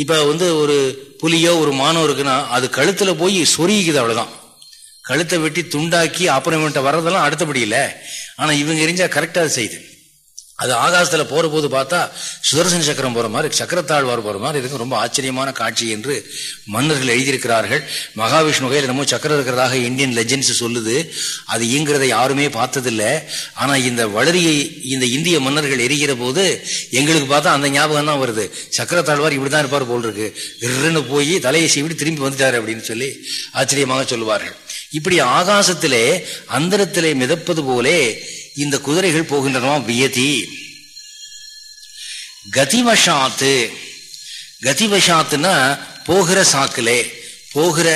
இப்ப வந்து ஒரு புலியோ ஒரு மானோ இருக்குன்னா அது கழுத்துல போய் சொருகிக்குது அவ்வளவுதான். கழுத்தை வெட்டி துண்டாக்கி அப்புறம் இவன்ட்ட வர்றதெல்லாம் அடுத்தபடி இல்லை. ஆனா இவங்க எரிஞ்சா கரெக்டா செய்யுது. அது ஆகாசத்துல போற போது பார்த்தா சுதர்சன சக்கரம் போற மாதிரி சக்கரத்தாழ்வார் போற மாதிரி இதுக்கு ரொம்ப ஆச்சரியமான காட்சி என்று மன்னர்கள் எழுதியிருக்கிறார்கள். மகாவிஷ்ணு கையில் என்னமோ சக்கரம் இருக்கிறதாக இந்தியன் லெஜெண்ட்ஸ் சொல்லுது. அது இயங்குறதை யாருமே பார்த்ததில்லை. ஆனா இந்த வளரியை இந்த இந்திய மன்னர்கள் எரிகிற போது எங்களுக்கு பார்த்தா அந்த ஞாபகம் தான் வருது. சக்கரத்தாழ்வார் இப்படிதான் இருப்பார் போல் இருக்கு இருன்னு போய் தலையை செய்விட்டு திரும்பி வந்துட்டார் அப்படின்னு சொல்லி ஆச்சரியமாக சொல்லுவார்கள். இப்படி ஆகாசத்திலே அந்தரத்திலே மிதப்பது போலே இந்த குதிரைகள் போகின்றனவா வியதி? கதிவசாத்து. கதிவசாத்துனா போகிற சாக்கிலே போகிற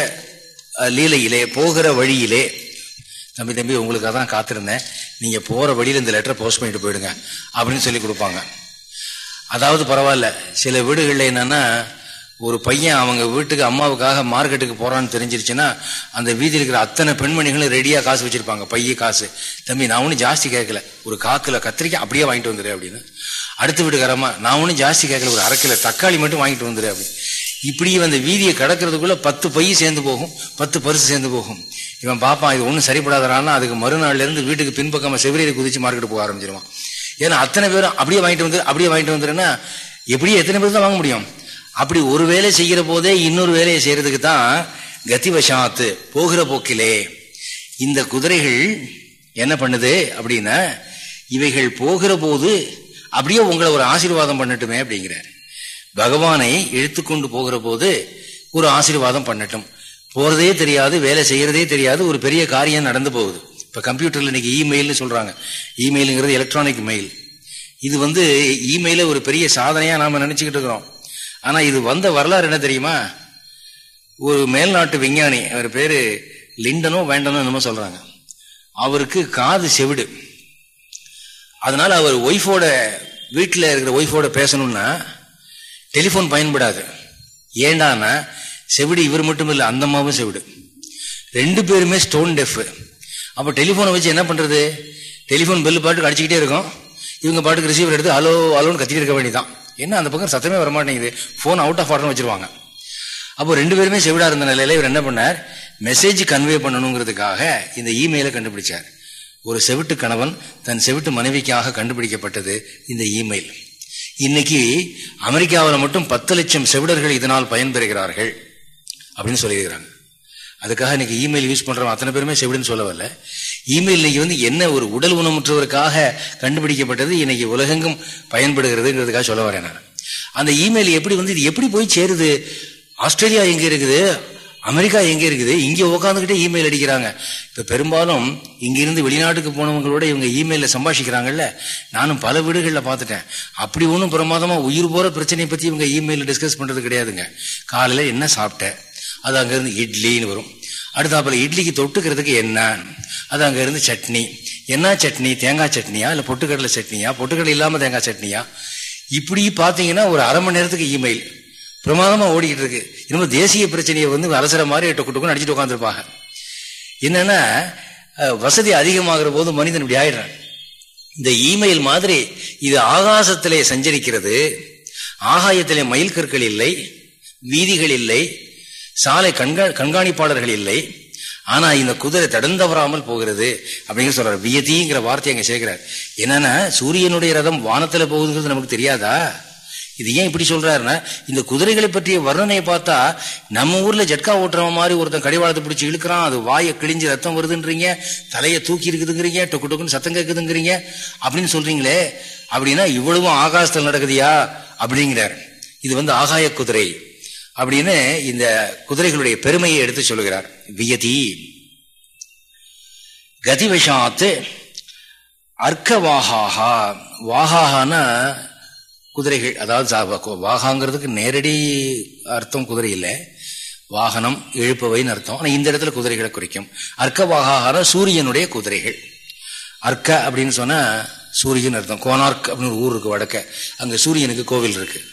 லீலையிலே போகிற வழியிலே. தம்பி தம்பி உங்களுக்காக தான் காத்திருந்தேன். நீங்கள் போகிற வழியில் இந்த லெட்டரை போஸ்ட் பண்ணிட்டு போயிடுங்க. அப்படின்னு சொல்லி கொடுப்பாங்க. அதாவது பரவாயில்ல சில வீடுகளில் என்னென்னா ஒரு பையன் அவங்க வீட்டுக்கு அம்மாவுக்காக மார்க்கெட்டுக்கு போறான்னு தெரிஞ்சிருச்சுன்னா அந்த வீதியில் இருக்கிற அத்தனை பெண்மணிகளும் ரெடியா காசு வச்சிருப்பாங்க. பைய காசு. தம்பி நான் ஒன்றும் ஜாஸ்தி கேட்கல. ஒரு காக்கில கத்திரிக்காய் அப்படியே வாங்கிட்டு வந்துரு அப்படின்னு. அடுத்த வீட்டுக்காரமா நான் ஒன்றும் ஜாஸ்தி கேட்கல. ஒரு அரை கிலோ தக்காளி மட்டும் வாங்கிட்டு வந்துரு அப்படின்னு. இப்படி அந்த வீதியை கடக்கிறதுக்குள்ள பத்து பை சேர்ந்து போகும். பத்து பரிசு சேர்ந்து போகும். இவன் பாப்பான் இது ஒன்றும் சரிப்படாதானா அதுக்கு மறுநாள்ல இருந்து வீட்டுக்கு பின்பக்கமா செவிரியை குதிச்சு மார்க்கெட் போக ஆரம்பிச்சிருவான். ஏன்னா அத்தனை பேரும் அப்படியே வாங்கிட்டு வந்து அப்படியே வாங்கிட்டு வந்துருன்னா எப்படியே எத்தனை பேர் தான் வாங்க முடியும்? அப்படி ஒரு வேலை செய்கிற போதே இன்னொரு வேலையை செய்யறதுக்கு தான் கத்திவசாத்து போகிற போக்கிலே. இந்த குதிரைகள் என்ன பண்ணுது அப்படின்னா இவைகள் போகிற போது அப்படியே உங்களை ஒரு ஆசீர்வாதம் பண்ணட்டுமே அப்படிங்கிறார். பகவானை இழுத்துக்கொண்டு போகிற போது ஒரு ஆசீர்வாதம் பண்ணட்டும். போறதே தெரியாது வேலை செய்யறதே தெரியாது ஒரு பெரிய காரியம் நடந்து போகுது. இப்ப கம்ப்யூட்டர்ல இன்னைக்கு இமெயில்னு சொல்றாங்க. இமெயிலுங்கிறது எலக்ட்ரானிக் மெயில் இது வந்து இமெயில ஒரு பெரிய சாதனையா நாம நினைச்சுக்கிட்டு இருக்கிறோம். ஆனா இது வந்த வரலாறு என்ன தெரியுமா? ஒரு மேல்நாட்டு விஞ்ஞானி அவர் பேரு லிண்டனோ வேண்டனோ என்னமோ சொல்றாங்க. அவருக்கு காது செவிடு. அதனால அவர் ஒய்ஃபோட வீட்டில் இருக்கிற ஒய்ஃபோட பேசணும்னா டெலிஃபோன் பயன்படாது. ஏண்டானா செவிடு இவர் மட்டும் இல்லை அந்த அம்மாவும் செவிடு. ரெண்டு பேருமே ஸ்டோன் டெஃப் அப்போ டெலிஃபோனை வச்சு என்ன பண்ணுறது டெலிஃபோன் பெல் பாட்டுக்கு அடிச்சுக்கிட்டே இருக்கும். இவங்க பாட்டுக்கு ரிசீவர் எடுத்து ஹலோ ஹலோன்னு கத்திட்டு இருக்க வேண்டியதான் என்ன அந்த பக்கம் சத்தமே வரமாட்டேங்குது ஃபோன் அவுட் ஆஃப் ஆர்டர்னு வச்சிருவாங்க. அப்போ ரெண்டு பேருமே செவிடா இருந்த நிலையில இவர் என்ன பண்ணார்? மெசேஜ் கன்வே பண்ணணுங்கிறதுக்காக இந்த இமெயிலை கண்டுபிடிச்சார். ஒரு செவிட்டு கணவன் தன் செவிட்டு மனைவிக்காக கண்டுபிடிக்கப்பட்டது இந்த இமெயில் இன்னைக்கு அமெரிக்காவில் மட்டும் பத்து லட்சம் செவிடர்கள் இதனால் பயன்பெறுகிறார்கள் அப்படின்னு சொல்லியிருக்கிறாங்க. அதுக்காக இன்னைக்கு இமெயில் யூஸ் பண்றவங்க அத்தனை பேருமே செவிடுன்னு சொல்ல வரல இமெயில் இன்னைக்கு வந்து என்ன ஒரு உடல் உணமுற்றவருக்காக கண்டுபிடிக்கப்பட்டது இன்னைக்கு உலகெங்கும் பயன்படுகிறதுங்கிறதுக்காக சொல்ல வரேன் நான். அந்த இமெயில் எப்படி வந்து இது எப்படி போய் சேருது? ஆஸ்திரேலியா எங்க இருக்குது? அமெரிக்கா எங்க இருக்குது? இங்க உட்காந்துக்கிட்டே இமெயில் அடிக்கிறாங்க. இப்ப பெரும்பாலும் இங்கிருந்து வெளிநாட்டுக்கு போனவங்களோட இவங்க இமெயில சம்பாஷிக்கிறாங்கல்ல நானும் பல வீடுகளில் பார்த்துட்டேன். அப்படி ஒன்றும் பிரமாதமா உயிர் போற பிரச்சனையை பத்தி இவங்க இமெயில் டிஸ்கஸ் பண்றது கிடையாதுங்க. காலையில என்ன சாப்பிட்டேன்? அது அங்கிருந்து இட்லின்னு வரும். அடுத்தாப்புல இட்லிக்கு தொட்டுக்கிறதுக்கு என்ன? அது அங்கே இருந்து சட்னி. என்ன சட்னி? தேங்காய் சட்னியா? இல்லை பொட்டுக்கடலை சட்னியா? பொட்டுக்கடலை இல்லாமல் தேங்காய் சட்னியா? இப்படி பார்த்தீங்கன்னா ஒரு அரை மணி நேரத்துக்கு இமெயில் பிரமாதமாக ஓடிக்கிட்டு இருக்கு. இன்னும் தேசிய பிரச்சனையை வந்து அரசர மாதிரி டொக்கு டொக்குன்னு அடிச்சுட்டு உட்காந்துருப்பாங்க என்னன்னா வசதி அதிகமாகிற போது மனிதன் இப்படி ஆயிடுறான். இந்த இமெயில் மாதிரி இது ஆகாசத்திலே சஞ்சரிக்கிறது ஆகாயத்திலே மயில் கற்கள் இல்லை வீதிகள் இல்லை சாலை கண்கா கண்காணிப்பாளர்கள் இல்லை. ஆனா இந்த குதிரை தடந்தவராமல் போகிறது அப்படிங்கிற சொல்றாரு. வியதிங்கிற வார்த்தையை அங்க சேர்க்கிறார். என்னன்னா சூரியனுடைய ரதம் வானத்துல போகுதுங்கிறது நமக்கு தெரியாதா? இது ஏன் இப்படி சொல்றாருன்னா இந்த குதிரைகளை பற்றிய வர்ணனையை பார்த்தா நம்ம ஊர்ல ஜட்கா ஓட்டுற மாதிரி ஒருத்தன் கடிவாளத்தை பிடிச்சி இழுக்கிறான். அது வாயை கிழிஞ்சு ரத்தம் வருதுன்றீங்க. தலையை தூக்கி இருக்குதுங்கிறீங்க. டொக்கு டொக்குன்னு சத்தம் கேட்குதுங்கிறீங்க அப்படின்னு சொல்றீங்களே அப்படின்னா இவ்வளவும் ஆகாசத்தில் நடக்குதியா? அப்படிங்கிறார். இது வந்து ஆகாய குதிரை. அப்படின்னு இந்த குதிரைகளுடைய பெருமையை எடுத்து சொல்லுகிறார். வியதி. கதிவசாத்து அர்க்க வாகாஹா வாகாஹானா குதிரைகள் அதாவது வாகாங்கிறதுக்கு நேரடி அர்த்தம் குதிரை இல்லை. வாகனம் எழுப்பவைன்னு அர்த்தம். ஆனால் இந்த இடத்துல குதிரைகளை குறிக்கும். அர்க்க வாகான சூரியனுடைய குதிரைகள். அர்க்க அப்படின்னு சொன்னால் சூரியன் அர்த்தம். கோனார்க் அப்படின்னு ஒரு ஊர் இருக்கு வடக்க. அங்கே சூரியனுக்கு கோவில் இருக்கு.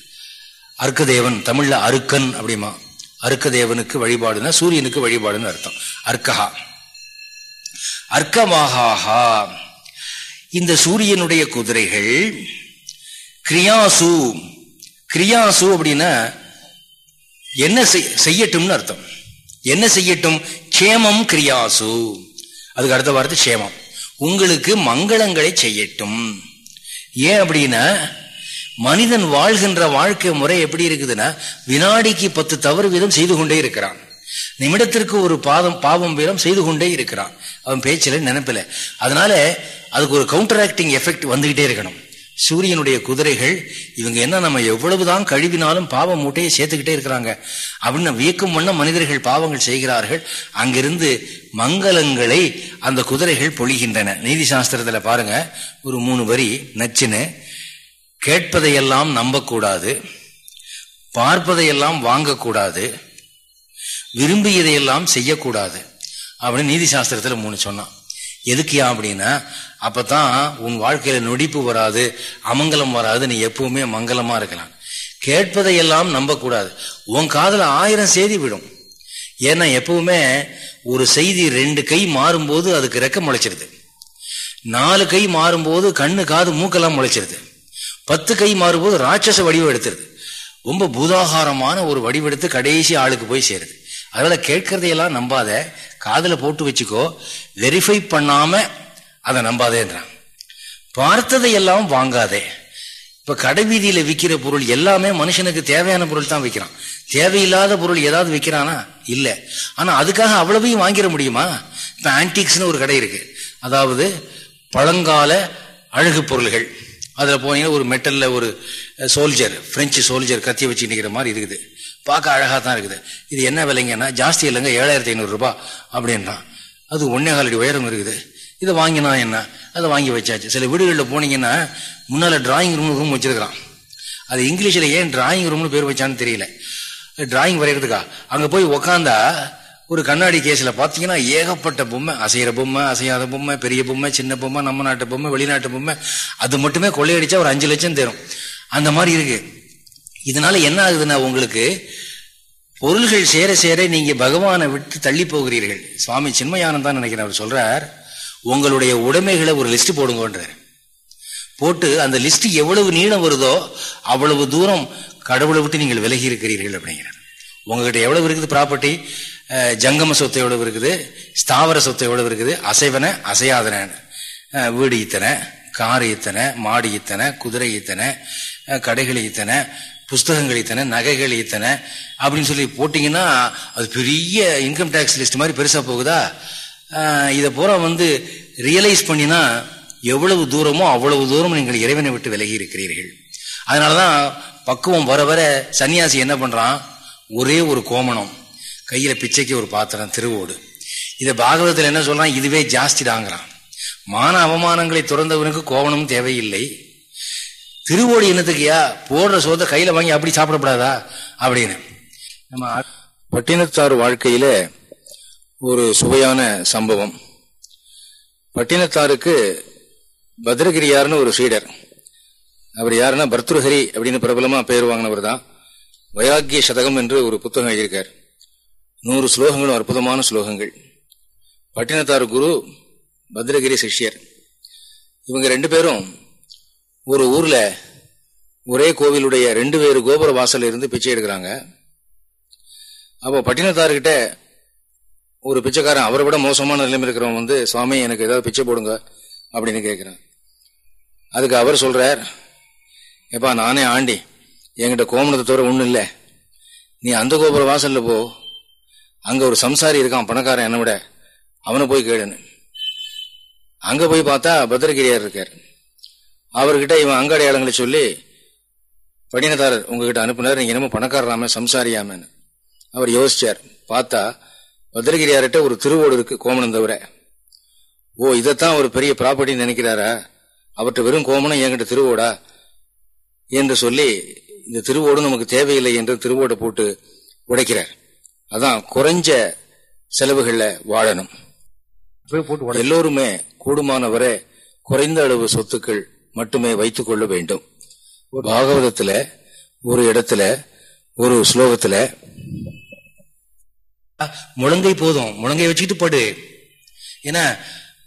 அர்க்கதேவன் தமிழ்ல அருக்கன் அப்படிமா. அருக்கதேவனுக்கு வழிபாடுனா சூரியனுக்கு வழிபாடுன்னு அர்த்தம். அர்க்கஹா. அர்க்கமாகாஹா. இந்த சூரியனுடைய குதிரைகள் கிரியாசு. கிரியாசு அப்படின்னா என்ன செய்யட்டும்னு அர்த்தம். என்ன செய்யட்டும்? கேமம் கிரியாசு. அதுக்கு அடுத்த வார்த்தை சேமம் உங்களுக்கு மங்களங்களை செய்யட்டும். ஏன் அப்படின்னா மனிதன் வாழ்கின்ற வாழ்க்கை முறை எப்படி இருக்குதுன்னா வினாடிக்கு பத்து தவறு வீதம் செய்து கொண்டே இருக்கிறான். நிமிடத்திற்கு ஒரு பாதம் பாவம் வீதம் செய்து கொண்டே இருக்கிறான். அவன் பேச்சில நினைப்பில. அதனால அதுக்கு ஒரு கவுண்டர் ஆக்டிங் எஃபெக்ட் வந்துகிட்டே இருக்கணும். சூரியனுடைய குதிரைகள் இவங்க என்ன நம்ம எவ்வளவுதான் கழுவினாலும் பாவ மூட்டையை சேர்த்துக்கிட்டே இருக்கிறாங்க. அப்படின்னு வியக்கும் வண்ண மனிதர்கள் பாவங்கள் செய்கிறார்கள். அங்கிருந்து மங்களங்களை அந்த குதிரைகள் பொழிகின்றன. நீதி சாஸ்திரத்துல பாருங்க ஒரு மூணு வரி நச்சுன்னு கேட்பதையெல்லாம் நம்பக்கூடாது பார்ப்பதையெல்லாம் வாங்கக்கூடாது விரும்பியதையெல்லாம் செய்யக்கூடாது அப்படின்னு நீதி சாஸ்திரத்தில் மூணு சொன்னான் எதுக்கியா அப்படின்னா அப்பதான் உன் வாழ்க்கையில நொடிப்பு வராது அமங்கலம் வராது நீ எப்பவுமே மங்களமா இருக்கலாம். கேட்பதையெல்லாம் நம்பக்கூடாது. உன் காதல ஆயிரம் செய்தி விடும். ஏன்னா எப்பவுமே ஒரு செய்தி ரெண்டு கை மாறும்போது அதுக்கு ரெக்க முளைச்சிருது. நாலு கை மாறும்போது கண்ணு காது மூக்கெல்லாம் முளைச்சிருது. பத்து கை மாறும்போது ராட்சச வடிவம் எடுத்துருது. ரொம்ப பூதாகாரமான ஒரு வடிவெடுத்து கடைசி ஆளுக்கு போய் சேருது. அதனால கேட்கறதையெல்லாம் நம்பாத காதல போட்டு வச்சுக்கோ வெரிஃபை பண்ணாம அதை நம்பாதேன்றான் பார்த்ததையெல்லாம் வாங்காதே. இப்ப கடை வீதியில விற்கிற பொருள் எல்லாமே மனுஷனுக்கு தேவையான பொருள் தான் விற்கிறான் தேவையில்லாத பொருள் ஏதாவது விற்கிறானா இல்ல. ஆனா அதுக்காக அவ்வளவையும் வாங்கிட முடியுமா? இப்ப ஆன்டிக்ஸ்னு ஒரு கடை இருக்கு. அதாவது பழங்கால அழகு பொருள்கள். அதில் போனீங்கன்னா ஒரு மெட்டலில் ஒரு சோல்ஜர் ஃப்ரெஞ்சு சோல்ஜர் கத்தி வச்சு நிற்கிற மாதிரி இருக்குது. பார்க்க அழகாக தான் இருக்குது. இது என்ன விலைங்கன்னா ஜாஸ்தி இல்லைங்க ஏழாயிரத்தி ஐநூறுரூபா அப்படின்றான் அது ஒன்னே காலடி உயரம் இருக்குது. இதை வாங்கினா என்ன? அதை வாங்கி வச்சாச்சு. சில வீடுகளில் போனீங்கன்னா முன்னால் டிராயிங் ரூம் ரூம் வச்சிருக்கிறான். அது இங்கிலீஷில் ஏன் டிராயிங் ரூம்னு பேர் வச்சான்னு தெரியல. டிராயிங் வரைகிறதுக்கா அங்கே போய் உக்காந்தா ஒரு கண்ணாடி கேஸில் பார்த்தீங்கன்னா ஏகப்பட்ட பொம்மை அசைகிற பொம்மை அசையாத பொம்மை பெரிய பொம்மை சின்ன பொம்மை நம்ம நாட்டு பொம்மை வெளிநாட்டு பொம்மை அது மட்டுமே கொள்ளையடிச்சா ஒரு அஞ்சு லட்சம் தரும். அந்த மாதிரி இருக்கு. இதனால என்ன ஆகுதுன்னா உங்களுக்கு பொருள்கள் சேர சேர நீங்க பகவானை விட்டு தள்ளி போகிறீர்கள். சுவாமி சின்மயானந்தான் நினைக்கிறேன் அவர் சொல்றார் உங்களுடைய உடைமைகளை ஒரு லிஸ்ட் போடுங்கன்றார். போட்டு அந்த லிஸ்ட் எவ்வளவு நீளம் வருதோ அவ்வளவு தூரம் கடவுளை விட்டு நீங்கள் விலகி இருக்கிறீர்கள் அப்படிங்கிறார். உங்ககிட்ட எவ்வளவு இருக்குது ப்ராப்பர்ட்டி ஜங்கம சொத்து எவ்வளவு இருக்குது? ஸ்தாவர சொத்து எவ்வளவு இருக்குது? அசைவன அசையாதன. வீடு இத்தனை கார் இத்தனை மாடு இத்தனை குதிரை இத்தனை கடைகள் இத்தனை புஸ்தகங்கள் இத்தனை நகைகள் இத்தனை. அப்படின்னு சொல்லி போட்டிங்கன்னா அது பெரிய இன்கம் டேக்ஸ் லிஸ்ட் மாதிரி பெருசாக போகுதா? இதை பூரா வந்து ரியலைஸ் பண்ணினா எவ்வளவு தூரமோ அவ்வளவு தூரம் நீங்கள் இறைவனை விட்டு விலகி இருக்கிறீர்கள். அதனாலதான் பக்குவம் வர வர சன்னியாசி என்ன பண்ணுறான் ஒரே ஒரு கோமணம். கையில் பிச்சைக்கு ஒரு பாத்திரம் திருவோடு. இதை பாகவதத்தில் என்ன சொல்கிறான் இதுவே ஜாஸ்தி தாங்கிறான் மான அவமானங்களை துறந்தவனுக்கு கோவணம் தேவையில்லை. திருவோடு என்னத்துக்கியா? போடுற சோத கையில் வாங்கி அப்படி சாப்பிடப்படாதா? அப்படின்னு. நம்ம பட்டினத்தார் வாழ்க்கையில ஒரு சுவையான சம்பவம். பட்டினத்தாருக்கு பத்ரகிரியார்னு ஒரு சீடர். அவர் யாருன்னா பர்துருஹரி அப்படின்னு பிரபலமா பெயர் வாங்கினவர் தான். வைராக்கிய சதகம் என்று ஒரு புத்தகம் எழுதியிருக்கார். நூறு ஸ்லோகங்களும் அற்புதமான ஸ்லோகங்கள். பட்டினத்தார் குரு பத்ரகிரி சிஷ்யர். இவங்க ரெண்டு பேரும் ஒரு ஊரில் ஒரே கோவிலுடைய ரெண்டு பேர் கோபுர வாசல் இருந்து பிச்சை எடுக்கிறாங்க. அப்போ பட்டினத்தார்கிட்ட ஒரு பிச்சைக்காரன் அவரை விட மோசமான நிலைமை இருக்கிறவன் வந்து சுவாமி எனக்கு ஏதாவது பிச்சை போடுங்க அப்படின்னு கேட்குறான். அதுக்கு அவர் சொல்கிறார் எப்பா நானே ஆண்டி. என்கிட்ட கோமணத்தை தவிர ஒன்றும் இல்லை. நீ அந்த கோபுர வாசலில் போ. அங்க ஒரு சம்சாரி இருக்கான் பணக்காரன் என்ன விட. அவனை போய் கேடுன்னு அங்க போய் பார்த்தா பத்திரகிரியார் இருக்கார். அவர்கிட்ட இவன் அங்க அடையாளங்களை சொல்லி படினதாரர் உங்ககிட்ட அனுப்புனார் நீங்க என்னமோ பணக்காரராம சம்சாரியாமன்னு. அவர் யோசிச்சார். பார்த்தா பத்திரகிரியார்கிட்ட ஒரு திருவோடு இருக்கு கோமனம் தவிர. ஓ இதைத்தான் ஒரு பெரிய ப்ராப்பர்ட்டின்னு நினைக்கிறாரா? அவர்கிட்ட வெறும் கோமணம் என்கிட்ட திருவோடா? என்று சொல்லி இந்த திருவோடு நமக்கு தேவையில்லை என்று திருவோடை போட்டு உடைக்கிறார். அதான் குறைஞ்ச செலவுகள்ல வாழணும். எல்லோருமே கூடுமானவரை குறைந்த அளவு சொத்துக்கள் மட்டுமே வைத்துக் கொள்ள வேண்டும். பாகவதத்துல ஒரு இடத்துல ஒரு ஸ்லோகத்துல முழங்கை போதும். முழங்கை வச்சுக்கிட்டு படு. ஏன்னா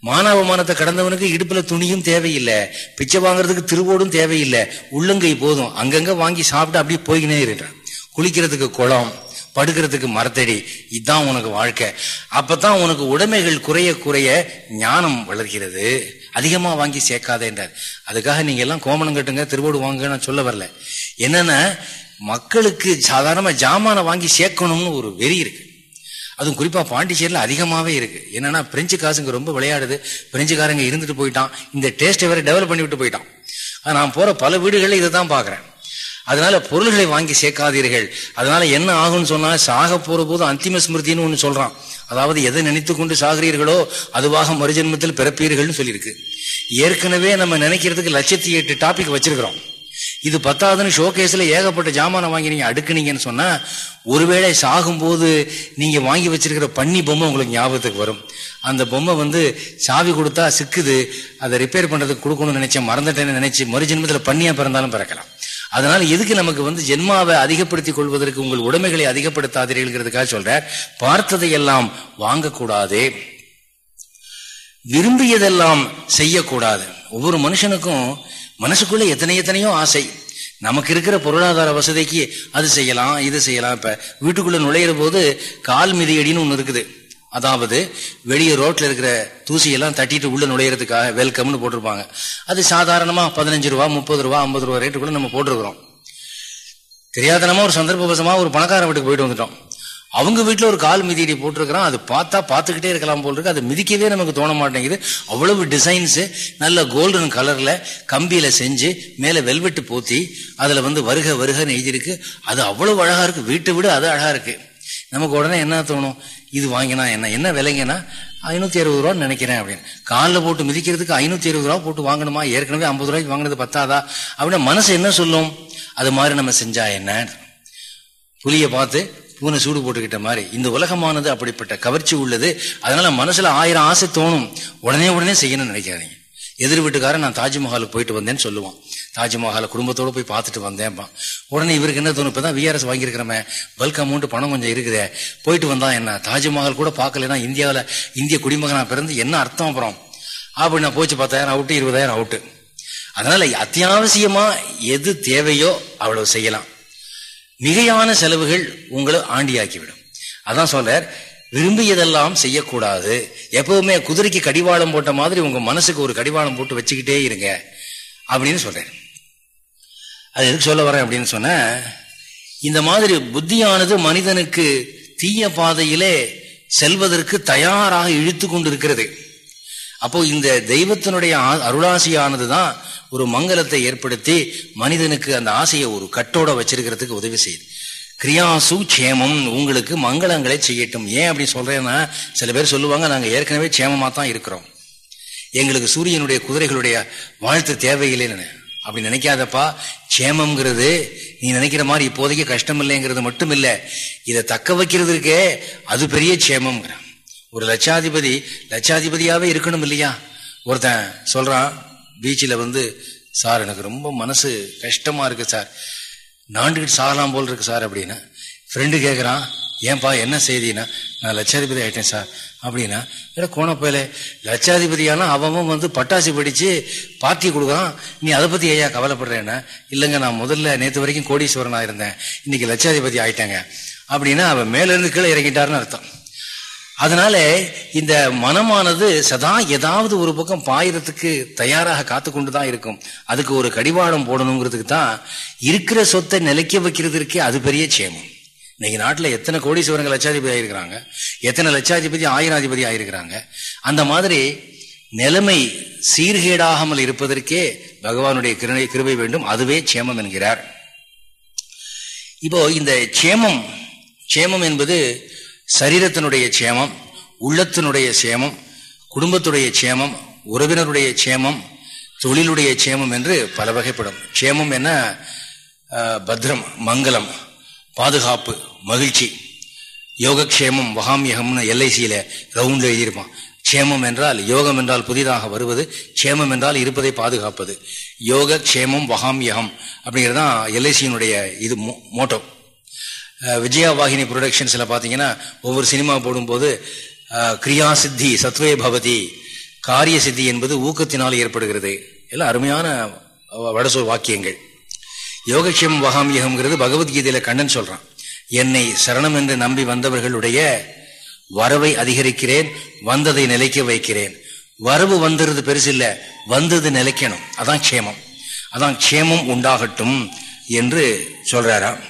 மானாவமானத்தை கடந்தவனுக்கு இடுப்புல துணியும் தேவையில்லை. பிச்சை வாங்குறதுக்கு திருவோடும் தேவையில்லை. உள்ளங்கை போதும். அங்கங்க வாங்கி சாப்பிட்டு அப்படியே போய்கினே இருக்கான். குளிக்கிறதுக்கு குளம் படுக்கிறதுக்கு மரத்தடி. இதுதான் உனக்கு வாழ்க்கை. அப்பதான் உனக்கு உடைமைகள் குறைய குறைய ஞானம் வளர்கிறது. அதிகமாக வாங்கி சேர்க்காதேன்றார் அதுக்காக நீங்கள் எல்லாம் கோமணம் கட்டுங்க திருவோடு வாங்க நான் சொல்ல வரல. என்னன்னா மக்களுக்கு சாதாரணமாக ஜாமானை வாங்கி சேர்க்கணும்னு ஒரு வெறி இருக்கு. அதுவும் குறிப்பாக பாண்டிச்சேரியில் அதிகமாகவே இருக்கு. என்னன்னா பிரெஞ்சு காசுங்க ரொம்ப விளையாடுது. பிரெஞ்சுக்காரங்க இருந்துட்டு போயிட்டான். இந்த டேஸ்ட்டை வேற டெவலப் பண்ணி விட்டு போயிட்டான் நான் போற பல வீடுகளில் இதை தான் பார்க்குறேன் அதனால பொருள்களை வாங்கி சேர்க்காதீர்கள். அதனால என்ன ஆகும்னு சொன்னா சாக போற போது அந்திம ஸ்மிருதினு ஒன்று சொல்றான். அதாவது எதை நினைத்து கொண்டு சாகிறீர்களோ அதுவாக மறுஜென்மத்தில் பிறப்பீர்கள்னு சொல்லியிருக்கு. ஏற்கனவே நம்ம நினைக்கிறதுக்கு லட்சத்தி எட்டு டாபிக் வச்சிருக்கிறோம். இது பத்தாவதுன்னு ஷோகேஸ்ல ஏகப்பட்ட ஜாமானை வாங்கி நீங்க அடுக்குனீங்கன்னு சொன்னா ஒருவேளை சாகும்போது நீங்க வாங்கி வச்சிருக்கிற பன்னி பொம்மை உங்களுக்கு ஞாபகத்துக்கு வரும். அந்த பொம்மை வந்து சாவி கொடுத்தா சிக்குது அதை ரிப்பேர் பண்றதுக்கு கொடுக்கணும்னு நினைச்சேன் மறந்துட்டேன்னு நினைச்சு மறுஜென்மத்தில் பண்ணியா பிறந்தாலும் பிறக்கலாம். அதனால எதுக்கு நமக்கு வந்து ஜென்மாவை அதிகப்படுத்திக் கொள்வதற்கு உங்கள் உடைமைகளை அதிகப்படுத்தாதீர்கள்ங்கிறதுக்காக சொல்ற பார்த்ததையெல்லாம் வாங்கக்கூடாது. விரும்பியதெல்லாம் செய்யக்கூடாது. ஒவ்வொரு மனுஷனுக்கும் மனசுக்குள்ள எத்தனை எத்தனையோ ஆசை. நமக்கு இருக்கிற பொருளாதார வசதிக்கு அது செய்யலாம் இது செய்யலாம். இப்ப வீட்டுக்குள்ள நுழையிற போது கால் மிதியடின்னு ஒன்று இருக்குது. அதாவது வெளியே ரோட்ல இருக்கிற தூசியெல்லாம் தட்டிட்டு உள்ள நுழையிறதுக்காக வெல்கம்னு போட்டிருப்பாங்க. அது சாதாரணமா பதினஞ்சு ரூபா முப்பது ரூபா ஐம்பது ரூபா ரேட்டுக்குள்ள நம்ம போட்டிருக்கிறோம். தெரியாதனமா ஒரு சந்தர்ப்பவசமா ஒரு பணக்காரன் வீட்டுக்கு போயிட்டு வந்துட்டோம். அவங்க வீட்டில் ஒரு கால் மிதியடி போட்டிருக்கிறோம் அது பார்த்தா பார்த்துக்கிட்டே இருக்கலாம் போல் இருக்கு. அது மிதிக்கவே நமக்கு தோண மாட்டேங்குது. அவ்வளவு டிசைன்ஸு நல்ல கோல்டன் கலர்ல கம்பியில செஞ்சு மேலே வெல்வெட்டு போத்தி அதுல வந்து வருக வருகன்னு எழுதியிருக்கு. அது அவ்வளவு அழகா இருக்கு. வீட்டை விட அது அழகா இருக்கு. நமக்கு உடனே என்ன தோணும்? இது வாங்கினா என்ன? என்ன விலைங்கன்னா ஐநூத்தி அறுபது ரூபான்னு நினைக்கிறேன் அப்படின்னு. காலில் போட்டு மிதிக்கிறதுக்கு ஐநூத்தி அறுபது ரூபா போட்டு வாங்கணுமா? ஏற்கனவே ஐம்பது ரூபாய்க்கு வாங்கினது பத்தாதா? அப்படின்னா மனசு என்ன சொல்லும்? அது மாதிரி நம்ம செஞ்சா என்ன? புலியை பார்த்து பூனை சூடு போட்டுக்கிட்ட மாதிரி இந்த உலகமானது அப்படிப்பட்ட கவர்ச்சி உள்ளது. அதனால மனசுல ஆயிரம் ஆசை தோணும். உடனே உடனே செய்யணும்னு நினைக்காதீங்க. எதிர் வீட்டுக்காரன் நான் தாஜ்மஹாலுக்கு போயிட்டு வந்தேன்னு சொல்லுவான். தாஜ்மஹாலை குடும்பத்தோடு போய் பார்த்துட்டு வந்தேன்ப்பா உடனே இவருக்கு என்ன தோணும்? இப்பதான் விஆர்எஸ் வாங்கியிருக்கிறமே. பல்க் அமௌண்ட் பணம் கொஞ்சம் இருக்குதே. போயிட்டு வந்தா என்ன? தாஜ்மஹால் கூட பார்க்கலன்னா இந்தியாவில் இந்திய குடிமகனாக பிறந்து என்ன அர்த்தம் அப்புறம்? அப்படி நான் போச்சு பத்தாயிரம் அவுட்டு இருபதாயிரம் அவுட்டு. அதனால அத்தியாவசியமா எது தேவையோ அவ்வளவு செய்யலாம். மிகையான செலவுகள் உங்களை ஆண்டியாக்கிவிடும். அதான் சொல்றார் விரும்பியதெல்லாம் செய்யக்கூடாது. எப்பவுமே குதிரைக்கு கடிவாளம் போட்ட மாதிரி உங்க மனசுக்கு ஒரு கடிவாளம் போட்டு வச்சுக்கிட்டே இருங்க. அப்படின்னு சொல்றேன் அது எதுக்கு சொல்ல வரேன் அப்படின்னு சொன்ன இந்த மாதிரி புத்தியானது மனிதனுக்கு தீய பாதையிலே செல்வதற்கு தயாராக இழுத்து கொண்டு இருக்கிறது அப்போ இந்த தெய்வத்தினுடைய அருளாசியானது தான் ஒரு மங்களத்தை ஏற்படுத்தி மனிதனுக்கு அந்த ஆசையை ஒரு கட்டோட வச்சிருக்கிறதுக்கு உதவி செய்யுது. கிரியாசு சேமம் உங்களுக்கு மங்களங்களை செய்யட்டும். ஏன் அப்படி சொல்றேன்னா சில பேர் சொல்லுவாங்க நாங்கள் ஏற்கனவே சேமமாக தான் இருக்கிறோம். எங்களுக்கு சூரியனுடைய குதிரைகளுடைய வாழ்த்து தேவையில்லைன்னு. அப்படி நினைக்காதப்பா. சேமம்ங்கிறது நீ நினைக்கிற மாதிரி இப்போதைக்கு கஷ்டம் இல்லைங்கிறது மட்டும் இல்லை இதை தக்க வைக்கிறது இருக்கே அது பெரிய சேமம்ங்கிற ஒரு லட்சாதிபதி லட்சாதிபதியாகவே இருக்கணும் இல்லையா? ஒருத்தன் சொல்கிறான் பீச்சில் வந்து சார் எனக்கு ரொம்ப மனசு கஷ்டமாக இருக்குது சார். நாண்டுகிட்டு சாகலாம் போல் இருக்கு சார் அப்படின்னா. ஃப்ரெண்டு கேட்குறான் ஏன்பா என்ன செய்தினா? நான் லட்சாதிபதி ஆயிட்டேன் சார். அப்படின்னா இல்லை கோணப்போயில லட்சாதிபதியானா அவன் வந்து பட்டாசு படித்து பார்ட்டி கொடுக்குறான். நீ அதை பற்றி ஐயா கவலைப்படுறேன்னா? இல்லைங்க நான் முதல்ல நேற்று வரைக்கும் கோடீஸ்வரனா இருந்தேன். இன்னைக்கு லட்சாதிபதி ஆயிட்டேங்க. அப்படின்னா அவன் மேலேருந்து கீழே இறங்கிட்டாருன்னு அர்த்தம். அதனால இந்த மனமானது சதா ஏதாவது ஒரு பக்கம் பாயிரத்துக்கு தயாராக காத்து கொண்டு தான் இருக்கும். அதுக்கு ஒரு கடிவாளம் போடணுங்கிறதுக்கு தான் இருக்கிற சொத்தை நிலைக்க வைக்கிறதுக்கே அது பெரிய சேமம் இன்னைக்கு நாட்டில் எத்தனை கோடீஸ்வரங்க லட்சாதிபதி ஆயிருக்கிறாங்க? எத்தனை லட்சாதிபதி ஆயிராதிபதி ஆயிருக்கிறாங்க? அந்த மாதிரி நிலைமை சீர்கேடாகாமல் இருப்பதற்கே பகவானுடைய கிருணை கிருபை வேண்டும். அதுவே சேமம் என்கிறார். இப்போ இந்த சேமம் சேமம் என்பது சரீரத்தினுடைய சேமம் உள்ளத்தினுடைய சேமம் குடும்பத்துடைய சேமம் உறவினருடைய சேமம் தொழிலுடைய சேமம் என்று பல வகைப்படும். சேமம் என்ன? பத்ரம் மங்களம் பாதுகாப்பு. மகிழ்ச்சி. யோகக்ஷேமம் வகாமியகம்னு எல்ஐசியில ரவுண்டில் எழுதியிருப்பான். க்ஷேமம் என்றால் யோகம் என்றால் புதிதாக வருவது க்ஷேமம் என்றால் இருப்பதை பாதுகாப்பது. யோக க்ஷேமம் வகாமியகம் அப்படிங்கிறதான் எல்ஐசியினுடைய இது மோட்டோ. விஜயா வாகினி ப்ரொடக்ஷன்ஸில் பார்த்தீங்கன்னா ஒவ்வொரு சினிமா போடும்போது கிரியா சித்தி சத்வே பவதி காரிய சித்தி என்பது ஊக்கத்தினால் ஏற்படுகிறது. எல்லாம் அருமையான வடசோ வாக்கியங்கள். யோகக்ஷேமம் வகாமியகம்ங்கிறது பகவத்கீதையில் கண்ணன் சொல்கிறான் என்னை சரணம் என்று நம்பி வந்தவர்களுடைய வரவை அதிகரிக்கிறேன் வந்ததை நிலைக்க வைக்கிறேன். வரவு வந்துருது பெருசு இல்ல வந்தது நிலைக்கணும். அதான் க்ஷேமம். அதான் க்ஷேமம் உண்டாகட்டும் என்று சொல்றாராம்.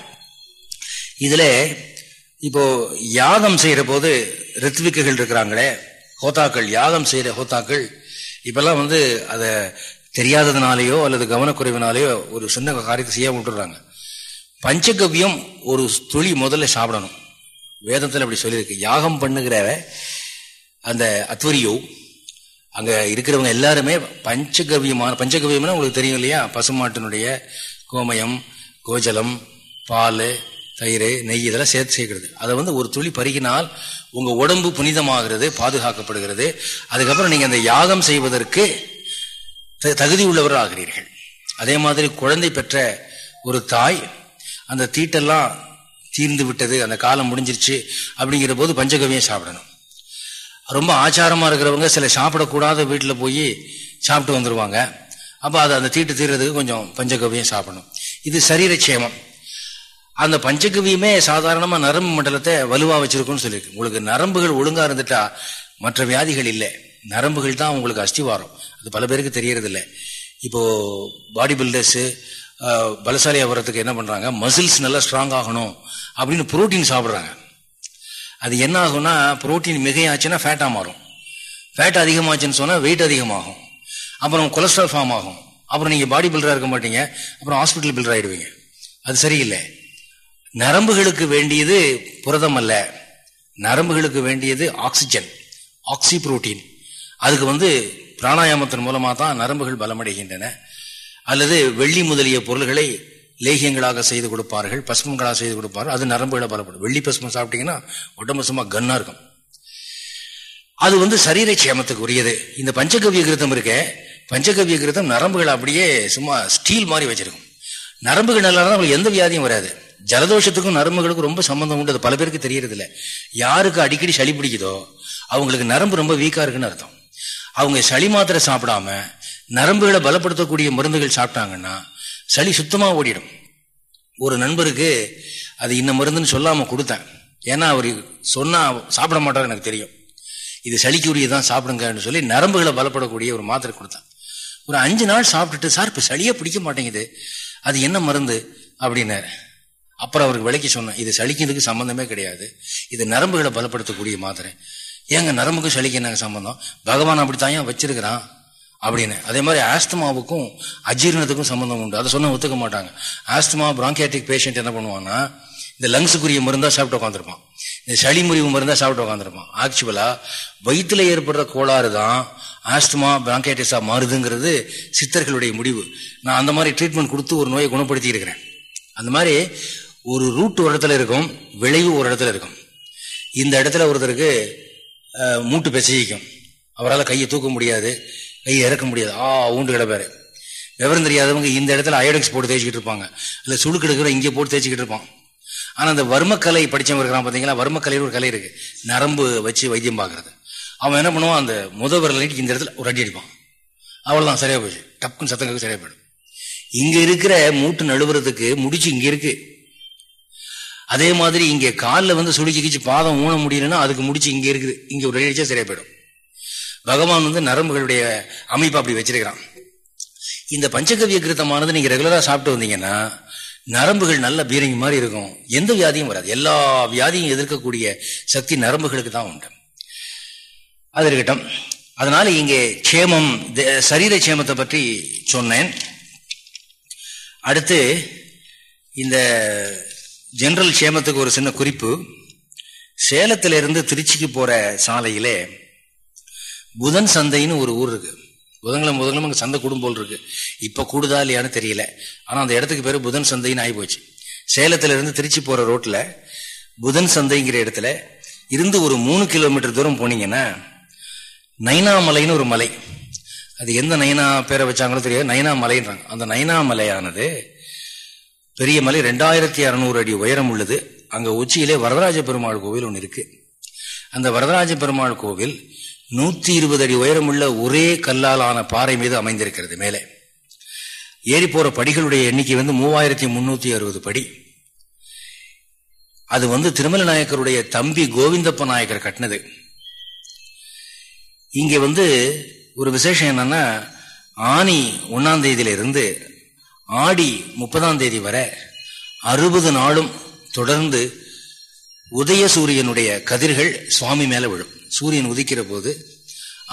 இதுல இப்போ யாகம் செய்யற போது ரித்விக்குகள் இருக்கிறாங்களே ஹோத்தாக்கள் யாகம் செய்யற ஹோத்தாக்கள் இப்பெல்லாம் வந்து அதை தெரியாததுனாலேயோ அல்லது கவனக்குறைவினாலேயோ ஒரு சின்ன காரியத்தை செய்ய விட்டுறாங்க பஞ்சகவ்யம் ஒரு துளி முதல்ல சாப்பிடணும். வேதத்தில் அப்படி சொல்லியிருக்கு. யாகம் பண்ணுகிற அந்த அத்வரியோ அங்கே இருக்கிறவங்க எல்லாருமே பஞ்சகவியமான பஞ்சகவியம்னா உங்களுக்கு தெரியும் இல்லையா? பசுமாட்டினுடைய கோமயம் கோஜலம் பால் தயிர் நெய் இதெல்லாம் சேர்த்து சேர்க்கிறது. அதை வந்து ஒரு துளி பருகினால் உங்கள் உடம்பு புனிதமாகிறது பாதுகாக்கப்படுகிறது. அதுக்கப்புறம் நீங்கள் அந்த யாகம் செய்வதற்கு தகுதி உள்ளவர் ஆகிறீர்கள் அதே மாதிரி குழந்தை பெற்ற ஒரு தாய் அந்த தீட்டெல்லாம் தீர்ந்து விட்டது அந்த காலம் முடிஞ்சிருச்சு அப்படிங்கிற போது பஞ்சகவியம் சாப்பிடணும். ரொம்ப ஆச்சாரமாக இருக்கிறவங்க சில சாப்பிடக்கூடாத வீட்டில் போய் சாப்பிட்டு வந்துடுவாங்க அப்போ அது அந்த தீட்டு தீர்றதுக்கு கொஞ்சம் பஞ்சகவியம் சாப்பிடணும். இது சரீரட்சேமம் அந்த பஞ்சகவியமே சாதாரணமாக நரம்பு மண்டலத்தை வலுவாக வச்சிருக்கும்னு சொல்லியிருக்கு. உங்களுக்கு நரம்புகள் ஒழுங்காக இருந்துட்டா மற்ற வியாதிகள் இல்லை. நரம்புகள் தான் உங்களுக்கு அஸ்திவாரம். அது பல பேருக்கு தெரியறதில்லை. இப்போது பாடி பில்டர்ஸு பலசாலியாக வர்றதுக்கு என்ன பண்ணுறாங்க மசில்ஸ் நல்லா ஸ்ட்ராங் ஆகணும் அப்படின்னு புரோட்டீன் சாப்பிட்றாங்க. அது என்ன ஆகும்னா புரோட்டீன் மிகையாச்சுன்னா ஃபேட்டாக மாறும். ஃபேட் அதிகமாச்சுன்னு சொன்னால் வெயிட் அதிகமாகும். அப்புறம் கொலஸ்ட்ரால் ஃபார்ம் ஆகும். அப்புறம் நீங்கள் பாடி பில்டராக இருக்க மாட்டீங்க. அப்புறம் ஹாஸ்பிட்டல் பில்டர் ஆகிடுவீங்க அது சரியில்லை. நரம்புகளுக்கு வேண்டியது புரதம் அல்ல நரம்புகளுக்கு வேண்டியது ஆக்சிஜன் ஆக்சி புரோட்டீன் அதுக்கு வந்து பிராணாயாமத்தின் மூலமாக தான் நரம்புகள் பலமடைகின்றன. அல்லது வெள்ளி முதலிய பொருள்களை லேகியங்களாக செய்து கொடுப்பார்கள் பசுமங்களாக செய்து கொடுப்பார்கள். அது நரம்புகளை பலப்படும் வெள்ளி பசுமம் சாப்பிட்டீங்கன்னா உடம்பு சும்மா கன்னா இருக்கும். அது வந்து சரீர சேமத்துக்கு உரியது. இந்த பஞ்சகவிய கிருத்தம் இருக்க பஞ்சகவிய கிருத்தம் நரம்புகளை அப்படியே சும்மா ஸ்டீல் மாதிரி வச்சிருக்கும். நரம்புகள் நல்லா இருந்தால் எந்த வியாதியும் வராது. ஜலதோஷத்துக்கும் நரம்புகளுக்கும் ரொம்ப சம்பந்தம் உண்டு. அது பல பேருக்கு தெரியறது இல்லை யாருக்கு அடிக்கடி சளி பிடிக்குதோ அவங்களுக்கு நரம்பு ரொம்ப வீக்கா இருக்குன்னு அர்த்தம். அவங்க சளி மாத்திரை சாப்பிடாம நரம்புகளை பலப்படுத்தக்கூடிய மருந்துகள் சாப்பிட்டாங்கன்னா சளி சுத்தமாக ஓடிடும். ஒரு நண்பருக்கு அது இந்த மருந்துன்னு சொல்லாமல் கொடுத்தேன். ஏன்னா அவர் சொன்னால் சாப்பிட மாட்டார் எனக்கு தெரியும். இது சளிக்கு உரியதான் சாப்பிடுங்கன்னு சொல்லி நரம்புகளை பலப்படக்கூடிய ஒரு மாத்திரை கொடுத்தேன். ஒரு அஞ்சு நாள் சாப்பிட்டுட்டு சார் இப்போ சளியே பிடிக்க மாட்டேங்குது. அது என்ன மருந்து? அப்படின்னாரு. அப்புறம் அவருக்கு விளக்கி சொன்னேன் இது சளிக்கிறதுக்கு சம்பந்தமே கிடையாது. இது நரம்புகளை பலப்படுத்தக்கூடிய மாத்திரை. ஏங்க நரம்புக்கும் சளிக்கு என்ன சம்பந்தம்? பகவான் அப்படித்தான் வச்சிருக்கிறான்? அப்படின்னு. அதே மாதிரி ஆஸ்துமாவுக்கும் அஜீரணத்துக்கும் சம்பந்தம் உண்டு. அதை சொன்ன ஒத்துக்க மாட்டாங்க. ஆஸ்துமா பிராங்கியாட்டிக் பேஷண்ட் என்ன பண்ணுவாங்கன்னா இந்த லங்ஸுக்குரிய மருந்தா சாப்பிட்டு உட்காந்துருப்பான் இந்த சளி முறிவு மருந்தா சாப்பிட்டு உட்காந்துருப்பான் ஆக்சுவலா வயிற்றுல ஏற்படுற கோளாறு தான் ஆஸ்துமா பிராங்கியாட்டிஸா மாறுதுங்கிறது சித்தர்களுடைய முடிவு. நான் அந்த மாதிரி ட்ரீட்மெண்ட் கொடுத்து ஒரு நோயை குணப்படுத்தி இருக்கிறேன். அந்த மாதிரி ஒரு ரூட் ஒரு இடத்துல இருக்கும் விளைவு ஒரு இடத்துல இருக்கும். இந்த இடத்துல ஒருத்தருக்கு மூட்டு பெசைக்கும். அவரால் கையை தூக்க முடியாது. கையை இறக்க முடியாது. ஆ ஊண்டு கிடப்பாரு. விவரம் தெரியாதவங்க இந்த இடத்துல அயோடெக்ஸ் போட்டு தேய்ச்சிக்கிட்டு இருப்பாங்க. இல்லை சுழுக்கு எடுக்கிற இங்கே போட்டு தேய்ச்சிக்கிட்டு இருப்பான். ஆனால் அந்த வர்மக்கலை படித்தவங்க இருக்கிறான் பார்த்தீங்களா வர்மக்கலையில் ஒரு கலை இருக்கு. நரம்பு வச்சு வைத்தியம் பார்க்கறது அவன் என்ன பண்ணுவான்? அந்த முத விரல் இந்த இடத்துல ஒரு அடி அடிப்பான். அவ்வளோதான் சரியா போச்சு. டப்புன்னு சத்தங்களுக்கு சரியா போயிடும். இங்கே இருக்கிற மூட்டு நழுவுறதுக்கு முடிச்சு இங்கே இருக்கு. அதே மாதிரி இங்கே காலில் வந்து சுழிச்சு கிச்சு பாதம் ஊன முடியலன்னா அதுக்கு முடிச்சு இங்கே இருக்குது. இங்கே ஒரு அடிச்சா சரியா போயிடும். பகவான் வந்து நரம்புகளுடைய அமைப்பு அப்படி வச்சிருக்கிறான். இந்த பஞ்சகவிய கிருத்தமானது நீங்க ரெகுலரா சாப்பிட்டு வந்தீங்கன்னா நரம்புகள் நல்ல பீரங்கி மாதிரி இருக்கும். எந்த வியாதியும் வராது. எல்லா வியாதியும் எதிர்க்கக்கூடிய சக்தி நரம்புகளுக்கு தான் உண்டு. அது இருக்கட்டும். அதனால இங்கே க்ஷேமம் சரீர க்ஷேமத்தை பற்றி சொன்னேன். அடுத்து இந்த ஜெனரல் க்ஷேமத்துக்கு ஒரு சின்ன குறிப்பு. சேலத்திலிருந்து திருச்சிக்கு போற சாலையிலே புதன் சந்தைன்னு ஒரு ஊர் இருக்கு. புதன்கிழமை புதன்கிழமை அங்கே சந்தை குடும்போல் இருக்கு. இப்போ கூடுதா இல்லையான்னு தெரியல. ஆனால் அந்த இடத்துக்கு பேர் புதன் சந்தைன்னு ஆகி போச்சு சேலத்திலிருந்து திருச்சி போகிற ரோட்டில் புதன் சந்தைங்கிற இடத்துல இருந்து ஒரு மூணு கிலோமீட்டர் தூரம் போனீங்கன்னா நைனாமலைன்னு ஒரு மலை. அது எந்த நைனா பேரை வச்சாங்களோ தெரியாது. நைனா மலைன்றாங்க அந்த நைனாமலையானது பெரிய மலை ரெண்டாயிரத்தி அறநூறு அடி உயரம் உள்ளது. அங்கே உச்சியிலே வரதராஜ பெருமாள் கோவில் ஒன்று இருக்கு. அந்த வரதராஜ பெருமாள் கோவில் நூத்தி இருபது அடி உயரமுள்ள ஒரே கல்லால் ஆன பாறை மீது அமைந்திருக்கிறது மேலே. ஏறி போற படிகளுடைய எண்ணிக்கை வந்து மூவாயிரத்தி முன்னூத்தி அறுபது படி. அது வந்து திருமல நாயக்கருடைய தம்பி கோவிந்தப்ப நாயக்கர் கட்டினது. இங்க வந்து ஒரு விசேஷம் என்னன்னா ஆனி ஒன்னாம் தேதியிலிருந்து ஆடி முப்பதாம் தேதி வரை அறுபது நாளும் தொடர்ந்து உதய சூரியனுடைய கதிர்கள் சுவாமி மேல விழும். சூரியன் உதிக்கிற போது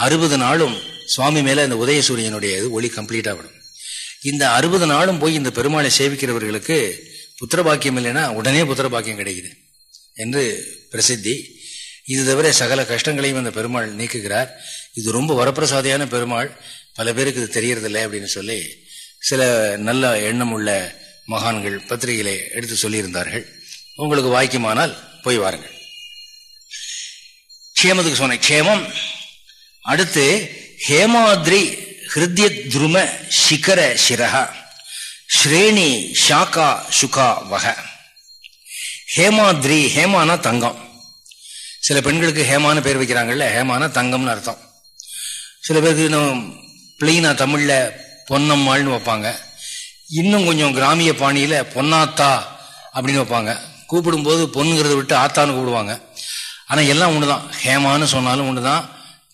அறுபது நாளும் சுவாமி மேல இந்த உதய சூரியனுடைய ஒளி கம்ப்ளீட்டா விடும் இந்த அறுபது நாளும் போய் இந்த பெருமாளை சேவிக்கிறவர்களுக்கு புத்திரபாக்கியம் இல்லைன்னா உடனே புத்திரபாக்கியம் கிடைக்குது என்று பிரசித்தி. இது தவிர சகல கஷ்டங்களையும் அந்த பெருமாள் நீக்குகிறார். இது ரொம்ப வரப்பிரசாதியான பெருமாள். பல பேருக்கு இது தெரியறதில்லை அப்படின்னு சொல்லி சில நல்ல எண்ணம் உள்ள மகான்கள் பத்திரிகைகளை எடுத்து சொல்லியிருந்தார்கள். உங்களுக்கு வாய்க்குமானால் போய் வாருங்கள். க்ஷேமத்துக்கு சொன்னேன். க்ஷேமம். அடுத்து ஹேமாத்ரி ஹிருத்ய துரும சிகர சிரகா ஸ்ரேணி ஷாக்கா சுகா வக. ஹேமாத்ரி ஹேமானா தங்கம். சில பெண்களுக்கு ஹேமான பேர் வைக்கிறாங்கல்ல ஹேமானா தங்கம்னு அர்த்தம். சில பேருக்கு இன்னும் பிளெயினா தமிழில் பொன்னம்மாள்னு வைப்பாங்க. இன்னும் கொஞ்சம் கிராமிய பாணியில் பொன்னாத்தா அப்படின்னு வைப்பாங்க. கூப்பிடும்போது பொண்ணுங்கிறத விட்டு ஆத்தான்னு கூப்பிடுவாங்க. ஆனா எல்லாம் ஒண்ணுதான். ஹேமான்னு சொன்னாலும் ஒண்ணுதான்.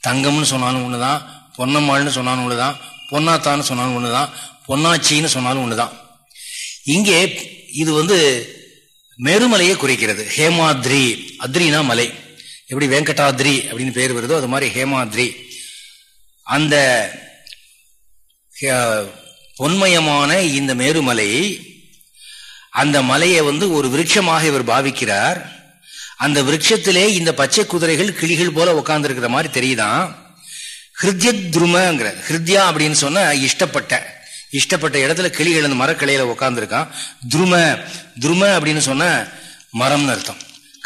தங்கம்னு சொன்னாலும் ஒண்ணுதான். பொன்னம்மாள்னு சொன்னாலும் ஒண்ணுதான். பொன்னாத்தான்னு சொன்னாலும் ஒண்ணுதான். பொன்னாச்சின்னு சொன்னாலும் ஒண்ணுதான். இங்கே இது வந்து மேருமலையை குறிக்கிறது. ஹேமாத்ரி. அத்ரினா மலை. எப்படி வெங்கடாத்ரி அப்படின்னு பேர் வருதோ அது மாதிரி ஹேமாத்ரி. அந்த பொன்மயமான இந்த மேருமலையை அந்த மலையை வந்து ஒரு விருட்சமாக இவர் பாவிக்கிறார். அந்த விருட்சத்திலே இந்த பச்சை குதிரைகள் கிளிகள் போல உட்கார்ந்து இருக்கிற மாதிரி தெரியுதான் ஹிருத்ய துருமங்கிற ஹிருத்யா அப்படின்னு சொன்ன இஷ்டப்பட்ட இஷ்டப்பட்ட இடத்துல கிளிகள் அந்த மரக்கிளையில உட்காந்துருக்கான் துரும துரும அப்படின்னு சொன்ன மரம்னு அர்த்தம்.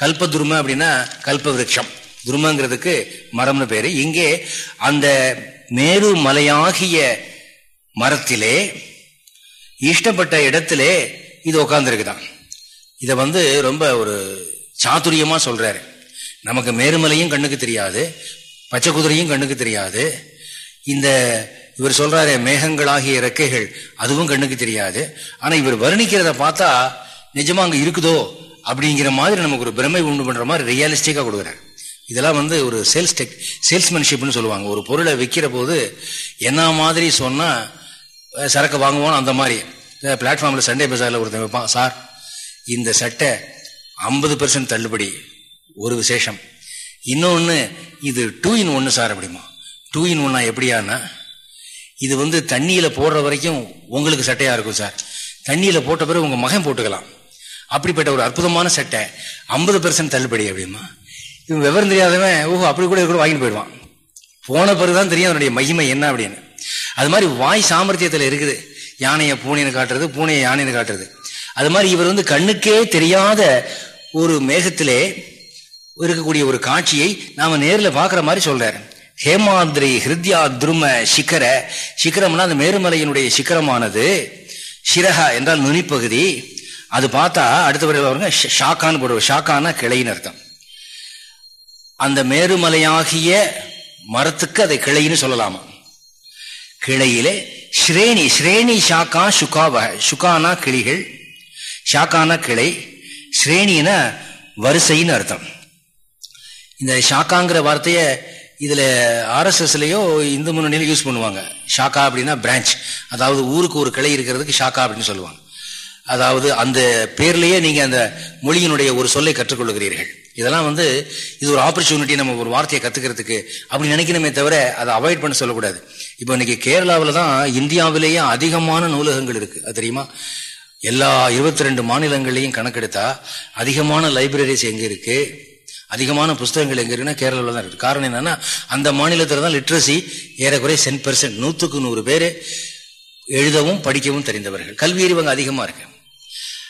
கல்ப துரும அப்படின்னா கல்ப விரக்ஷம். துருமங்கிறதுக்கு மரம்னு பேரு. இங்கே அந்த மேரு மலையாகிய மரத்திலே இஷ்டப்பட்ட இடத்திலே இது உட்காந்துருக்குதான் இதை வந்து ரொம்ப ஒரு சாதுரியமா சொல்றாரு. நமக்கு மேருமலையும் கண்ணுக்கு தெரியாது பச்சை குதிரையும் கண்ணுக்கு தெரியாது. இந்த இவர் சொல்றாரு மேகங்களாகிய இறக்கைகள் அதுவும் கண்ணுக்கு தெரியாது. ஆனா இவர் வர்ணிக்கிறத பார்த்தா நிஜமா அங்க இருக்குதோ அப்படிங்கிற மாதிரி நமக்கு ஒரு பிரமை உண்டு பண்ற மாதிரி ரியலிஸ்டிக்கா கொடுக்குறாரு. இதெல்லாம் வந்து ஒரு சேல்ஸ் டெக் சேல்ஸ்மேன்ஷிப்னு சொல்லுவாங்க. ஒரு பொருளை விற்கிற போது என்ன மாதிரி சொன்னா சரக்கு வாங்குவோம் அந்த மாதிரி. பிளாட்ஃபார்ம்ல சண்டே பஜார்ல ஒருத்தன் வைப்பான். சார் இந்த சட்டை ஐம்பது பெர்சன்ட் தள்ளுபடி ஒரு விசேஷம். இன்னொன்று இது டூ இன் ஒன்று சார் அப்படிமா? டூ இன் ஒன்னா எப்படியானா இது வந்து தண்ணியில் போடுற வரைக்கும் உங்களுக்கு சட்டையாக இருக்கும் சார். தண்ணியில் போட்ட பிறகு உங்கள் மகன் போட்டுக்கலாம். அப்படிப்பட்ட ஒரு அற்புதமான சட்டை ஐம்பது பெர்சன்ட் தள்ளுபடி அப்படிமா? இவன் விவரம் தெரியாதவன் ஓஹோ அப்படி கூட கூட வாங்கிட்டு போயிடுவான். போன பிறகு தான் தெரியும் அதனுடைய மகிமை என்ன அப்படின்னு. அது மாதிரி வாய் சாமர்த்தியத்தில் இருக்குது. யானையை பூனைன்னு காட்டுறது பூனையை யானைன்னு காட்டுறது. அது மாதிரி இவர் வந்து கண்ணுக்கே தெரியாத ஒரு மேகத்திலே இருக்கக்கூடிய ஒரு காட்சியை நாம நேரில் பார்க்குற மாதிரி சொல்றாரு. ஹேமாந்திரி ஹிருத்யா துரும சிக்கர சிக்கரம்னா அந்த மேருமலையினுடைய சிக்கரமானது சிரகா என்றால் நுனிப்பகுதி. அது பார்த்தா அடுத்த வருங்க ஷாக்கான்னு போடுவோம் ஷாக்கான கிளைன்னு அர்த்தம். அந்த மேருமலையாகிய மரத்துக்கு அதை கிளைன்னு சொல்லலாமா? கிளையிலே ஸ்ரேணி ஸ்ரேணி ஷாக்கா சுகாவ சுகானா கிளிகள். ஷாக்கான கிளை. ஸ்ரேணினா வரிசைன்னு அர்த்தம். இந்த ஷாக்காங்கிற வார்த்தையை இதில் ஆர்எஸ்எஸ்லையோ இந்து முன்னணியில் யூஸ் பண்ணுவாங்க. ஷாக்கா அப்படின்னா பிரான்ச். அதாவது ஊருக்கு ஒரு கிளை இருக்கிறதுக்கு ஷாக்கா அப்படின்னு சொல்லுவாங்க. அதாவது அந்த பேர்லேயே நீங்கள் அந்த மொழியினுடைய ஒரு சொல்லை கற்றுக்கொள்கிறீர்கள் இதெல்லாம் வந்து இது ஒரு ஆப்பர்ச்சுனிட்டி நம்ம ஒரு வார்த்தையை கற்றுக்கிறதுக்கு அப்படி நினைக்கணுமே தவிர அதை அவாய்ட் பண்ண சொல்லக்கூடாது. இப்போ இன்னைக்கு கேரளாவில் தான் இந்தியாவிலேயே அதிகமான நூலகங்கள் இருக்குது அது தெரியுமா? எல்லா இருபத்தி ரெண்டு மாநிலங்களையும் கணக்கெடுத்தா அதிகமான லைப்ரரிஸ் எங்க இருக்கு? அதிகமான புஸ்தகங்கள் எங்க இருக்குன்னா கேரளாவில் தான் இருக்கு. காரணம் என்னன்னா அந்த மாநிலத்தில் தான் லிட்ரஸி ஏறக்குறைய சென் பெர்சன்ட் நூற்றுக்கு நூறு பேர் எழுதவும் படிக்கவும் தெரிந்தவர்கள். கல்வி அறிவங்க அதிகமா இருக்கு.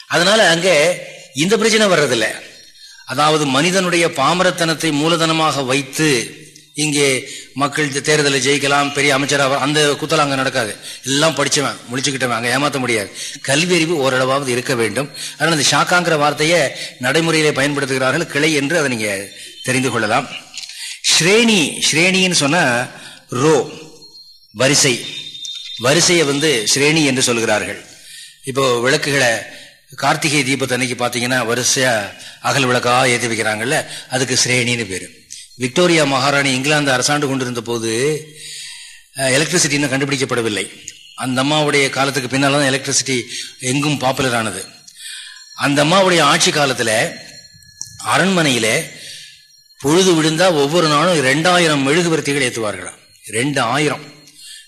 அதனால அங்கே இந்த பிரச்சனை வர்றதில்லை. அதாவது மனிதனுடைய பாமரத்தனத்தை மூலதனமாக வைத்து இங்கே மக்கள் தேர்தலை ஜெயிக்கலாம் பெரிய அமைச்சராக அந்த குத்தலாம் அங்கே நடக்காது. எல்லாம் படித்தவன் முடிச்சுக்கிட்டவன் அங்கே ஏமாற்ற முடியாது. கல்வி அறிவு ஓரளவாவது இருக்க வேண்டும். அதனால் இந்த ஷாக்காங்கிற வார்த்தையை நடைமுறையிலே பயன்படுத்துகிறார்கள். கிளை என்று அதை நீங்கள் தெரிந்து கொள்ளலாம். ஸ்ரேணி ஸ்ரேணின்னு சொன்னால் ரோ வரிசை. வரிசையை வந்து ஸ்ரேணி என்று சொல்கிறார்கள். இப்போ விளக்குகளை கார்த்திகை தீபத்தன்னைக்கு பார்த்தீங்கன்னா வரிசையாக அகல் விளக்காக ஏற்றி வைக்கிறாங்கல்ல அதுக்கு ஸ்ரேணின்னு பேர். விக்டோரியா மகாராணி இங்கிலாந்து அரசாண்டு கொண்டிருந்த போது எலக்ட்ரிசிட்டி இன்னும் கண்டுபிடிக்கப்படவில்லை. அந்த அம்மாவுடைய காலத்துக்கு பின்னால் தான் எலக்ட்ரிசிட்டி எங்கும் பாப்புலர் ஆனது. அந்த அம்மாவுடைய ஆட்சி காலத்தில் அரண்மனையில் பொழுது விழுந்தா ஒவ்வொரு நாளும் ரெண்டாயிரம் மெழுகுவர்த்திகள் ஏற்றுவார்களாம் ரெண்டு ஆயிரம்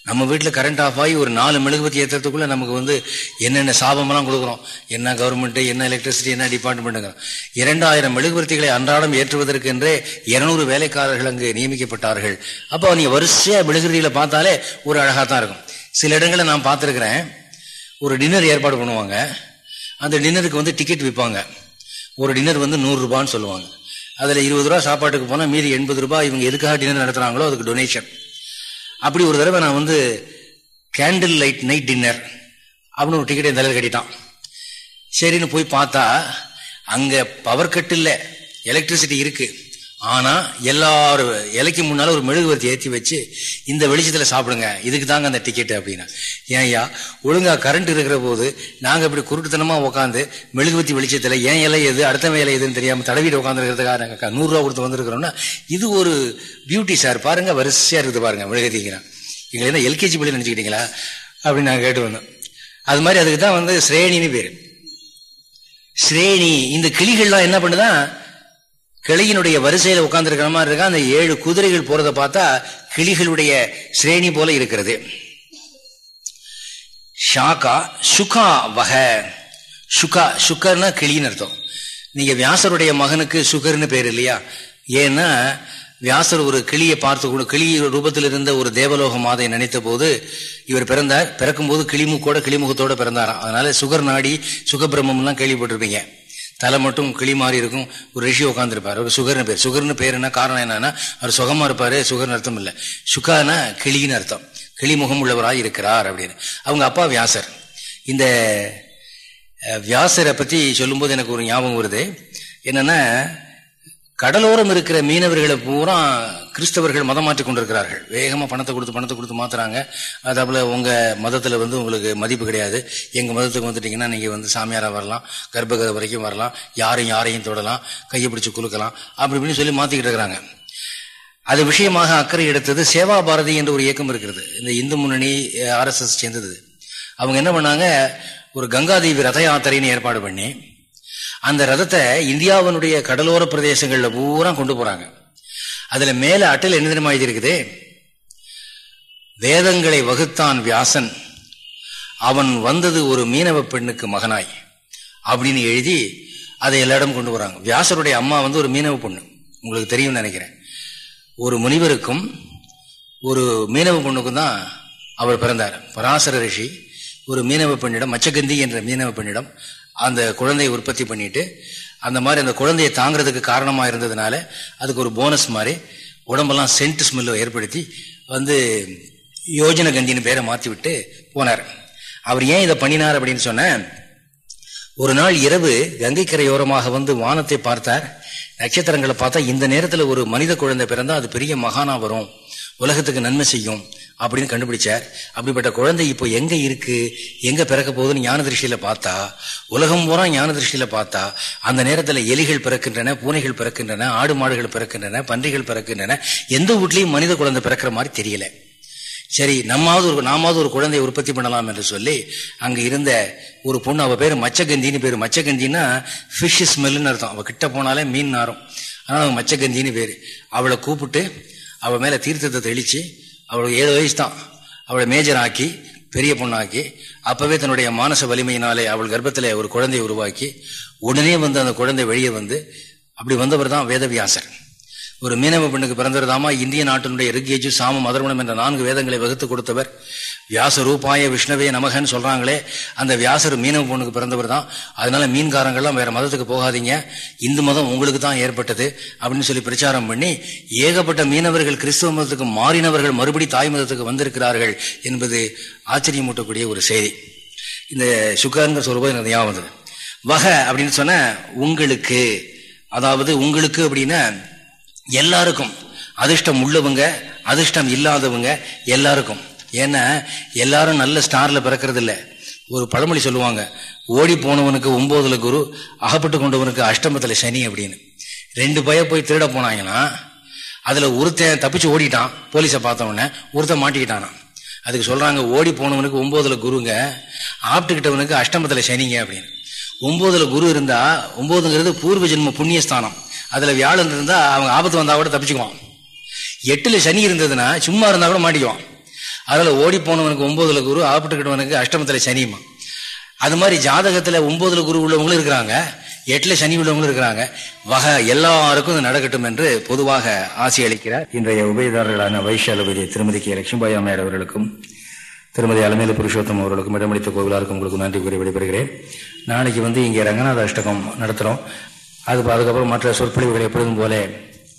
நம்ம வீட்டில் கரண்ட் ஆஃப் ஆகி ஒரு நாலு மெழுகுபத்தி ஏற்றுறதுக்குள்ளே நமக்கு வந்து என்னென்ன சாபமெல்லாம் கொடுக்குறோம்? என்ன கவர்மெண்ட்டு என்ன எலக்ட்ரிசிட்டி என்ன டிபார்ட்மெண்ட்டுங்க இரண்டாயிரம் மெழுகுபத்திகளை அன்றாடம் ஏற்றுவதற்கென்றே இருநூறு வேலைக்காரர்கள் அங்கு நியமிக்கப்பட்டார்கள். அப்போ நீங்கள் வரிசையாக மெழுகுதியில் பார்த்தாலே ஒரு அழகாக தான் இருக்கும். சில இடங்களில் நான் பார்த்துருக்குறேன். ஒரு டின்னர் ஏற்பாடு பண்ணுவாங்க. அந்த டின்னருக்கு வந்து டிக்கெட் விற்பாங்க. ஒரு டின்னர் வந்து நூறுரூபான்னு சொல்லுவாங்க. அதில் இருபது ரூபா சாப்பாட்டுக்கு போனால் மீதி எண்பது ரூபாய் இவங்க எதுக்காக டின்னர் நடத்துகிறாங்களோ அதுக்கு டொனேஷன் அப்படி ஒரு தடவை நான் வந்து கேண்டில் லைட் நைட் டின்னர் அப்படின்னு ஒரு டிக்கெட் என் தலையில் கட்டிட்டான். சரின்னு போய் பார்த்தா அங்கே பவர் கட் இல்லை எலக்ட்ரிசிட்டி இருக்குது ஆனா எல்லாரும் இலைக்கு முன்னால ஒரு மெழுகுவர்த்தி ஏற்றி வச்சு இந்த வெளிச்சத்துல சாப்பிடுங்க இதுக்கு தாங்க அந்த டிக்கெட் அப்படின்னா. ஏன்யா ஒழுங்கா கரண்ட் இருக்கிற போது நாங்க இப்படி குருட்டுத்தனமா உட்காந்து மெழுகுவர்த்தி வெளிச்சத்துல ஏன் இலை எது? அடுத்த இலை எதுன்னு தெரியாம தடவிட்டு உட்காந்துருக்கிறதுக்காக நாங்க நூறு ரூபா கொடுத்து வந்திருக்கிறோம்னா இது ஒரு பியூட்டி சார் பாருங்க வரிசையா இருக்குது பாருங்க மெழுகுவர்த்திங்கிறான் எங்களை என்ன எல்கேஜி பள்ளி நினைச்சுக்கிட்டீங்களா? அப்படின்னு நாங்க கேட்டு வந்தோம் அது மாதிரி அதுக்கு தான் வந்து ஸ்ரேணின்னு பேரு. ஸ்ரேணி இந்த கிளிகள்லாம் என்ன பண்ணுதான் கிளியினுடைய வரிசையில உட்கார்ந்துருக்கிற மாதிரி இருக்கா? அந்த ஏழு குதிரைகள் போறதை பார்த்தா கிளிகளுடைய ஸ்ரேணி போல இருக்கிறது. ஷாக்கா சுகா வக. சுகா சுக்கர்னா கிளின்னு அர்த்தம். நீங்க வியாசருடைய மகனுக்கு சுகர்னு பேர் இல்லையா? ஏன்னா வியாசர் ஒரு கிளியை பார்த்து கூட கிளி ரூபத்தில் இருந்த ஒரு தேவலோக மாதை நினைத்த போது இவர் பிறந்தார். பிறக்கும் போது கிளிமுக்கோட கிளிமுகத்தோட பிறந்தாராம். அதனால சுகர் நாடி சுகபிரம்மம்லாம் கேள்விப்பட்டிருப்பீங்க. தலை மட்டும் கிளி மாறி இருக்கும். ஒரு ரிஷி உட்காந்துருப்பார் ஒரு சுகர்னு பேர். சுகர்னு பேர் என்ன? காரணம் என்னன்னா அவர் சுகமா இருப்பாரு சுகர்னு அர்த்தம் இல்லை. சுகானா கிளின்னு அர்த்தம். கிளி முகம் உள்ளவராக இருக்கிறார் அப்படின்னு. அவங்க அப்பா வியாசர். இந்த வியாசரை பற்றி சொல்லும்போது எனக்கு ஒரு ஞாபகம் வருது. என்னன்னா கடலோரம் இருக்கிற மீனவர்களை பூரா கிறிஸ்தவர்கள் மதம் மாற்றி கொண்டிருக்கிறார்கள். வேகமா பணத்தை கொடுத்து பணத்தை கொடுத்து மாத்துறாங்க. அதாப்புல உங்க மதத்துல வந்து உங்களுக்கு மதிப்பு கிடையாது. எங்க மதத்துக்கு வந்துட்டீங்கன்னா நீங்க வந்து சாமியாரா வரலாம். கர்ப்பகதை வரைக்கும் வரலாம். யாரையும் யாரையும் தொடலாம். கையை பிடிச்சு குலுக்கலாம். அப்படி இப்படின்னு சொல்லி மாத்திக்கிட்டு இருக்கிறாங்க. அது விஷயமாக அக்கறை எடுத்தது சேவா பாரதி என்ற ஒரு இயக்கம் இருக்கிறது. இந்த இந்து முன்னணி ஆர்எஸ்எஸ் சேர்ந்தது. அவங்க என்ன பண்ணாங்க? ஒரு கங்காதேவி ரத யாத்திரைன்னு ஏற்பாடு பண்ணி அந்த ரதத்தை இந்தியாவினுடைய கடலோர பிரதேசங்கள்ல பூரா கொண்டு போறாங்க. அதுல மேல அட்டல் என்ன தெரியுமா இருக்குது வேதங்களை வகுத்தான் வியாசன். அவன் வந்தது ஒரு மீனவ பெண்ணுக்கு மகனாய். அப்படின்னு எழுதி அதை எல்லா இடம் கொண்டு வராங்க. வியாசருடைய அம்மா வந்து ஒரு மீனவ பொண்ணு. உங்களுக்கு தெரியும் நினைக்கிறேன். ஒரு முனிவருக்கும் ஒரு மீனவ பொண்ணுக்கும் தான் அவர் பிறந்தார். பராசர ரிஷி ஒரு மீனவ பெண்ணிடம் மச்சகந்தி என்ற மீனவ பெண்ணிடம் அந்த குழந்தையை உற்பத்தி பண்ணிட்டு அந்த மாதிரி அந்த குழந்தையை தாங்கிறதுக்கு காரணமாக இருந்ததுனால அதுக்கு ஒரு போனஸ் மாதிரி உடம்பெல்லாம் சென்ட் ஸ்மெல்லை ஏற்படுத்தி வந்து யோஜன கந்தின்னு பேரை மாற்றி விட்டு போனார். அவர் ஏன் இதை பண்ணினார் அப்படின்னு சொன்ன ஒரு நாள் இரவு கங்கை கரையோரமாக வந்து வானத்தை பார்த்தார். நட்சத்திரங்களை பார்த்தா இந்த நேரத்தில் ஒரு மனித குழந்தை பிறந்தா அது பெரிய மகானா வரும். உலகத்துக்கு நன்மை செய்யும் அப்படின்னு கண்டுபிடிச்சார். அப்படிப்பட்ட குழந்தை இப்போ எங்க இருக்கு? எங்க பிறக்க போகுதுன்னு ஞான திருஷ்டியில பார்த்தா உலகம் பூரா ஞான திருஷ்டியில பார்த்தா அந்த நேரத்தில் எலிகள் பிறக்கின்றன பூனைகள் பிறக்கின்றன ஆடு மாடுகள் பிறக்கின்றன பன்றிகள் பிறக்கின்றன எந்த வீட்லையும் மனித குழந்தை பிறக்கிற மாதிரி தெரியல. சரி நம்மாவது ஒரு நாமாவது ஒரு குழந்தையை உற்பத்தி பண்ணலாம் என்று சொல்லி அங்க இருந்த ஒரு பொண்ணு அவ பேரு மச்சகந்தின்னு பேரு. மச்சகந்தின்னா ஃபிஷ் ஸ்மெல்லுன்னு அர்த்தம். அவ கிட்ட போனாலே மீன் நாரும். அதனால அவன் மச்சகந்தின்னு பேரு. அவளை கூப்பிட்டு அவள் மேலே தீர்த்தத்தை தெளித்து அவளுக்கு ஏழு வயசு தான் அவளை மேஜர் ஆக்கி பெரிய பொண்ணாக்கி அப்பவே தன்னுடைய மானச வலிமையினாலே அவள் கர்ப்பத்தில் ஒரு குழந்தையை உருவாக்கி உடனே வந்து அந்த குழந்தை வெளியே வந்து அப்படி வந்தவர் தான் வேதவியாசர். ஒரு மீனவ பெண்ணுக்கு பிறந்தவர் தாமா இந்திய நாட்டினுடைய ரிக்கேஜு சாம அதர்வனம் என்ற நான்கு வேதங்களை வகுத்து கொடுத்தவர். வியாச ரூபாய விஷ்ணவே நமகன்னு சொல்றாங்களே அந்த வியாசர் மீனவ பொண்ணுக்கு பிறந்தவர் தான். அதனால மீன்காரங்கள்லாம் வேற மதத்துக்கு போகாதீங்க. இந்து மதம் உங்களுக்கு தான் ஏற்பட்டது அப்படின்னு சொல்லி பிரச்சாரம் பண்ணி ஏகப்பட்ட மீனவர்கள் கிறிஸ்துவ மதத்துக்கு மாறினவர்கள் மறுபடி தாய் மதத்துக்கு வந்திருக்கிறார்கள் என்பது ஆச்சரியமூட்டக்கூடிய ஒரு செய்தி. இந்த சுகருங்கிற சொல்லும்போது எனக்கு ஞாபகம் வந்தது. வகை அப்படின்னு சொன்ன உங்களுக்கு அதாவது உங்களுக்கு அப்படின்னா எல்லாருக்கும். அதிர்ஷ்டம் உள்ளவங்க அதிர்ஷ்டம் இல்லாதவங்க எல்லாருக்கும். ஏன்னா எல்லாரும் நல்ல ஸ்டார்ல பிறக்கிறது இல்லை ஒரு பழமொழி சொல்லுவாங்க ஓடி போனவனுக்கு ஒன்பதுல குரு அகப்பட்டு கொண்டவனுக்கு அஷ்டமத்துல சனி அப்படின்னு. ரெண்டு பய போய் திருட போனாங்கன்னா அதுல ஒருத்தன் தப்பிச்சு ஓடிட்டான் போலீஸை பார்த்தவொடனே ஒருத்தன் மாட்டிக்கிட்டானா. அதுக்கு சொல்றாங்க ஓடி போனவனுக்கு ஒன்பதுல குருங்க ஆப்டுக்கிட்டவனுக்கு அஷ்டமத்துல சனிங்க அப்படின்னு. ஒன்பதுல குரு இருந்தா ஒன்பதுங்கிறது பூர்வ ஜென்ம புண்ணியஸ்தானம். அதுல வியாழன் இருந்தா அவங்க ஆபத்து வந்தா கூட தப்பிச்சுக்குவான். எட்டுல சனி இருந்ததுன்னா சும்மா இருந்தா கூட மாட்டிக்குவான். அதில் ஓடி போனவனுக்கு ஒன்பதுல குரு ஆப்பட்டுக்கிட்டவனுக்கு அஷ்டமத்தில் சனியுமா அது மாதிரி ஜாதகத்தில் ஒன்பதுல குரு உள்ளவங்களும் இருக்கிறாங்க. எட்டுல சனி உள்ளவங்களும் இருக்கிறாங்க. வகை எல்லாருக்கும் நடக்கட்டும் என்று பொதுவாக ஆசை அளிக்கிறார். இன்றைய உபயதாரர்களான வைஷாலபதி திருமதி கே. லட்சுமிபாய் அம்மையார் அவர்களுக்கும் திருமதி அலமேலு புருஷோத்தம் அவர்களுக்கும் இடமளித்த கோவிலாருக்கும் உங்களுக்கு நன்றி கூறி விடைபெறுகிறேன். நாளைக்கு வந்து இங்கே ரங்கநாத அஷ்டகம் நடத்துகிறோம் அது அதுக்கப்புறம் மற்ற சொற்பொழிவுகள் எப்பொழுதும் போல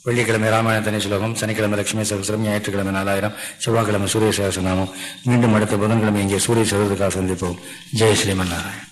வெள்ளிக்கிழமை ராமாயண தனி சுலகம் சனிக்கிழமை லட்சுமி சகசிரம் ஞாயிற்றுக்கிழமை நாலாயிரம் செவ்வாய்க்கிழமை சூரிய சகசிரநாமம். மீண்டும் அடுத்த புதன்கிழமை இங்கே சூரிய சதுர்த்துக்காக சந்திப்போம். ஜெய் ஸ்ரீமன் நாராயண்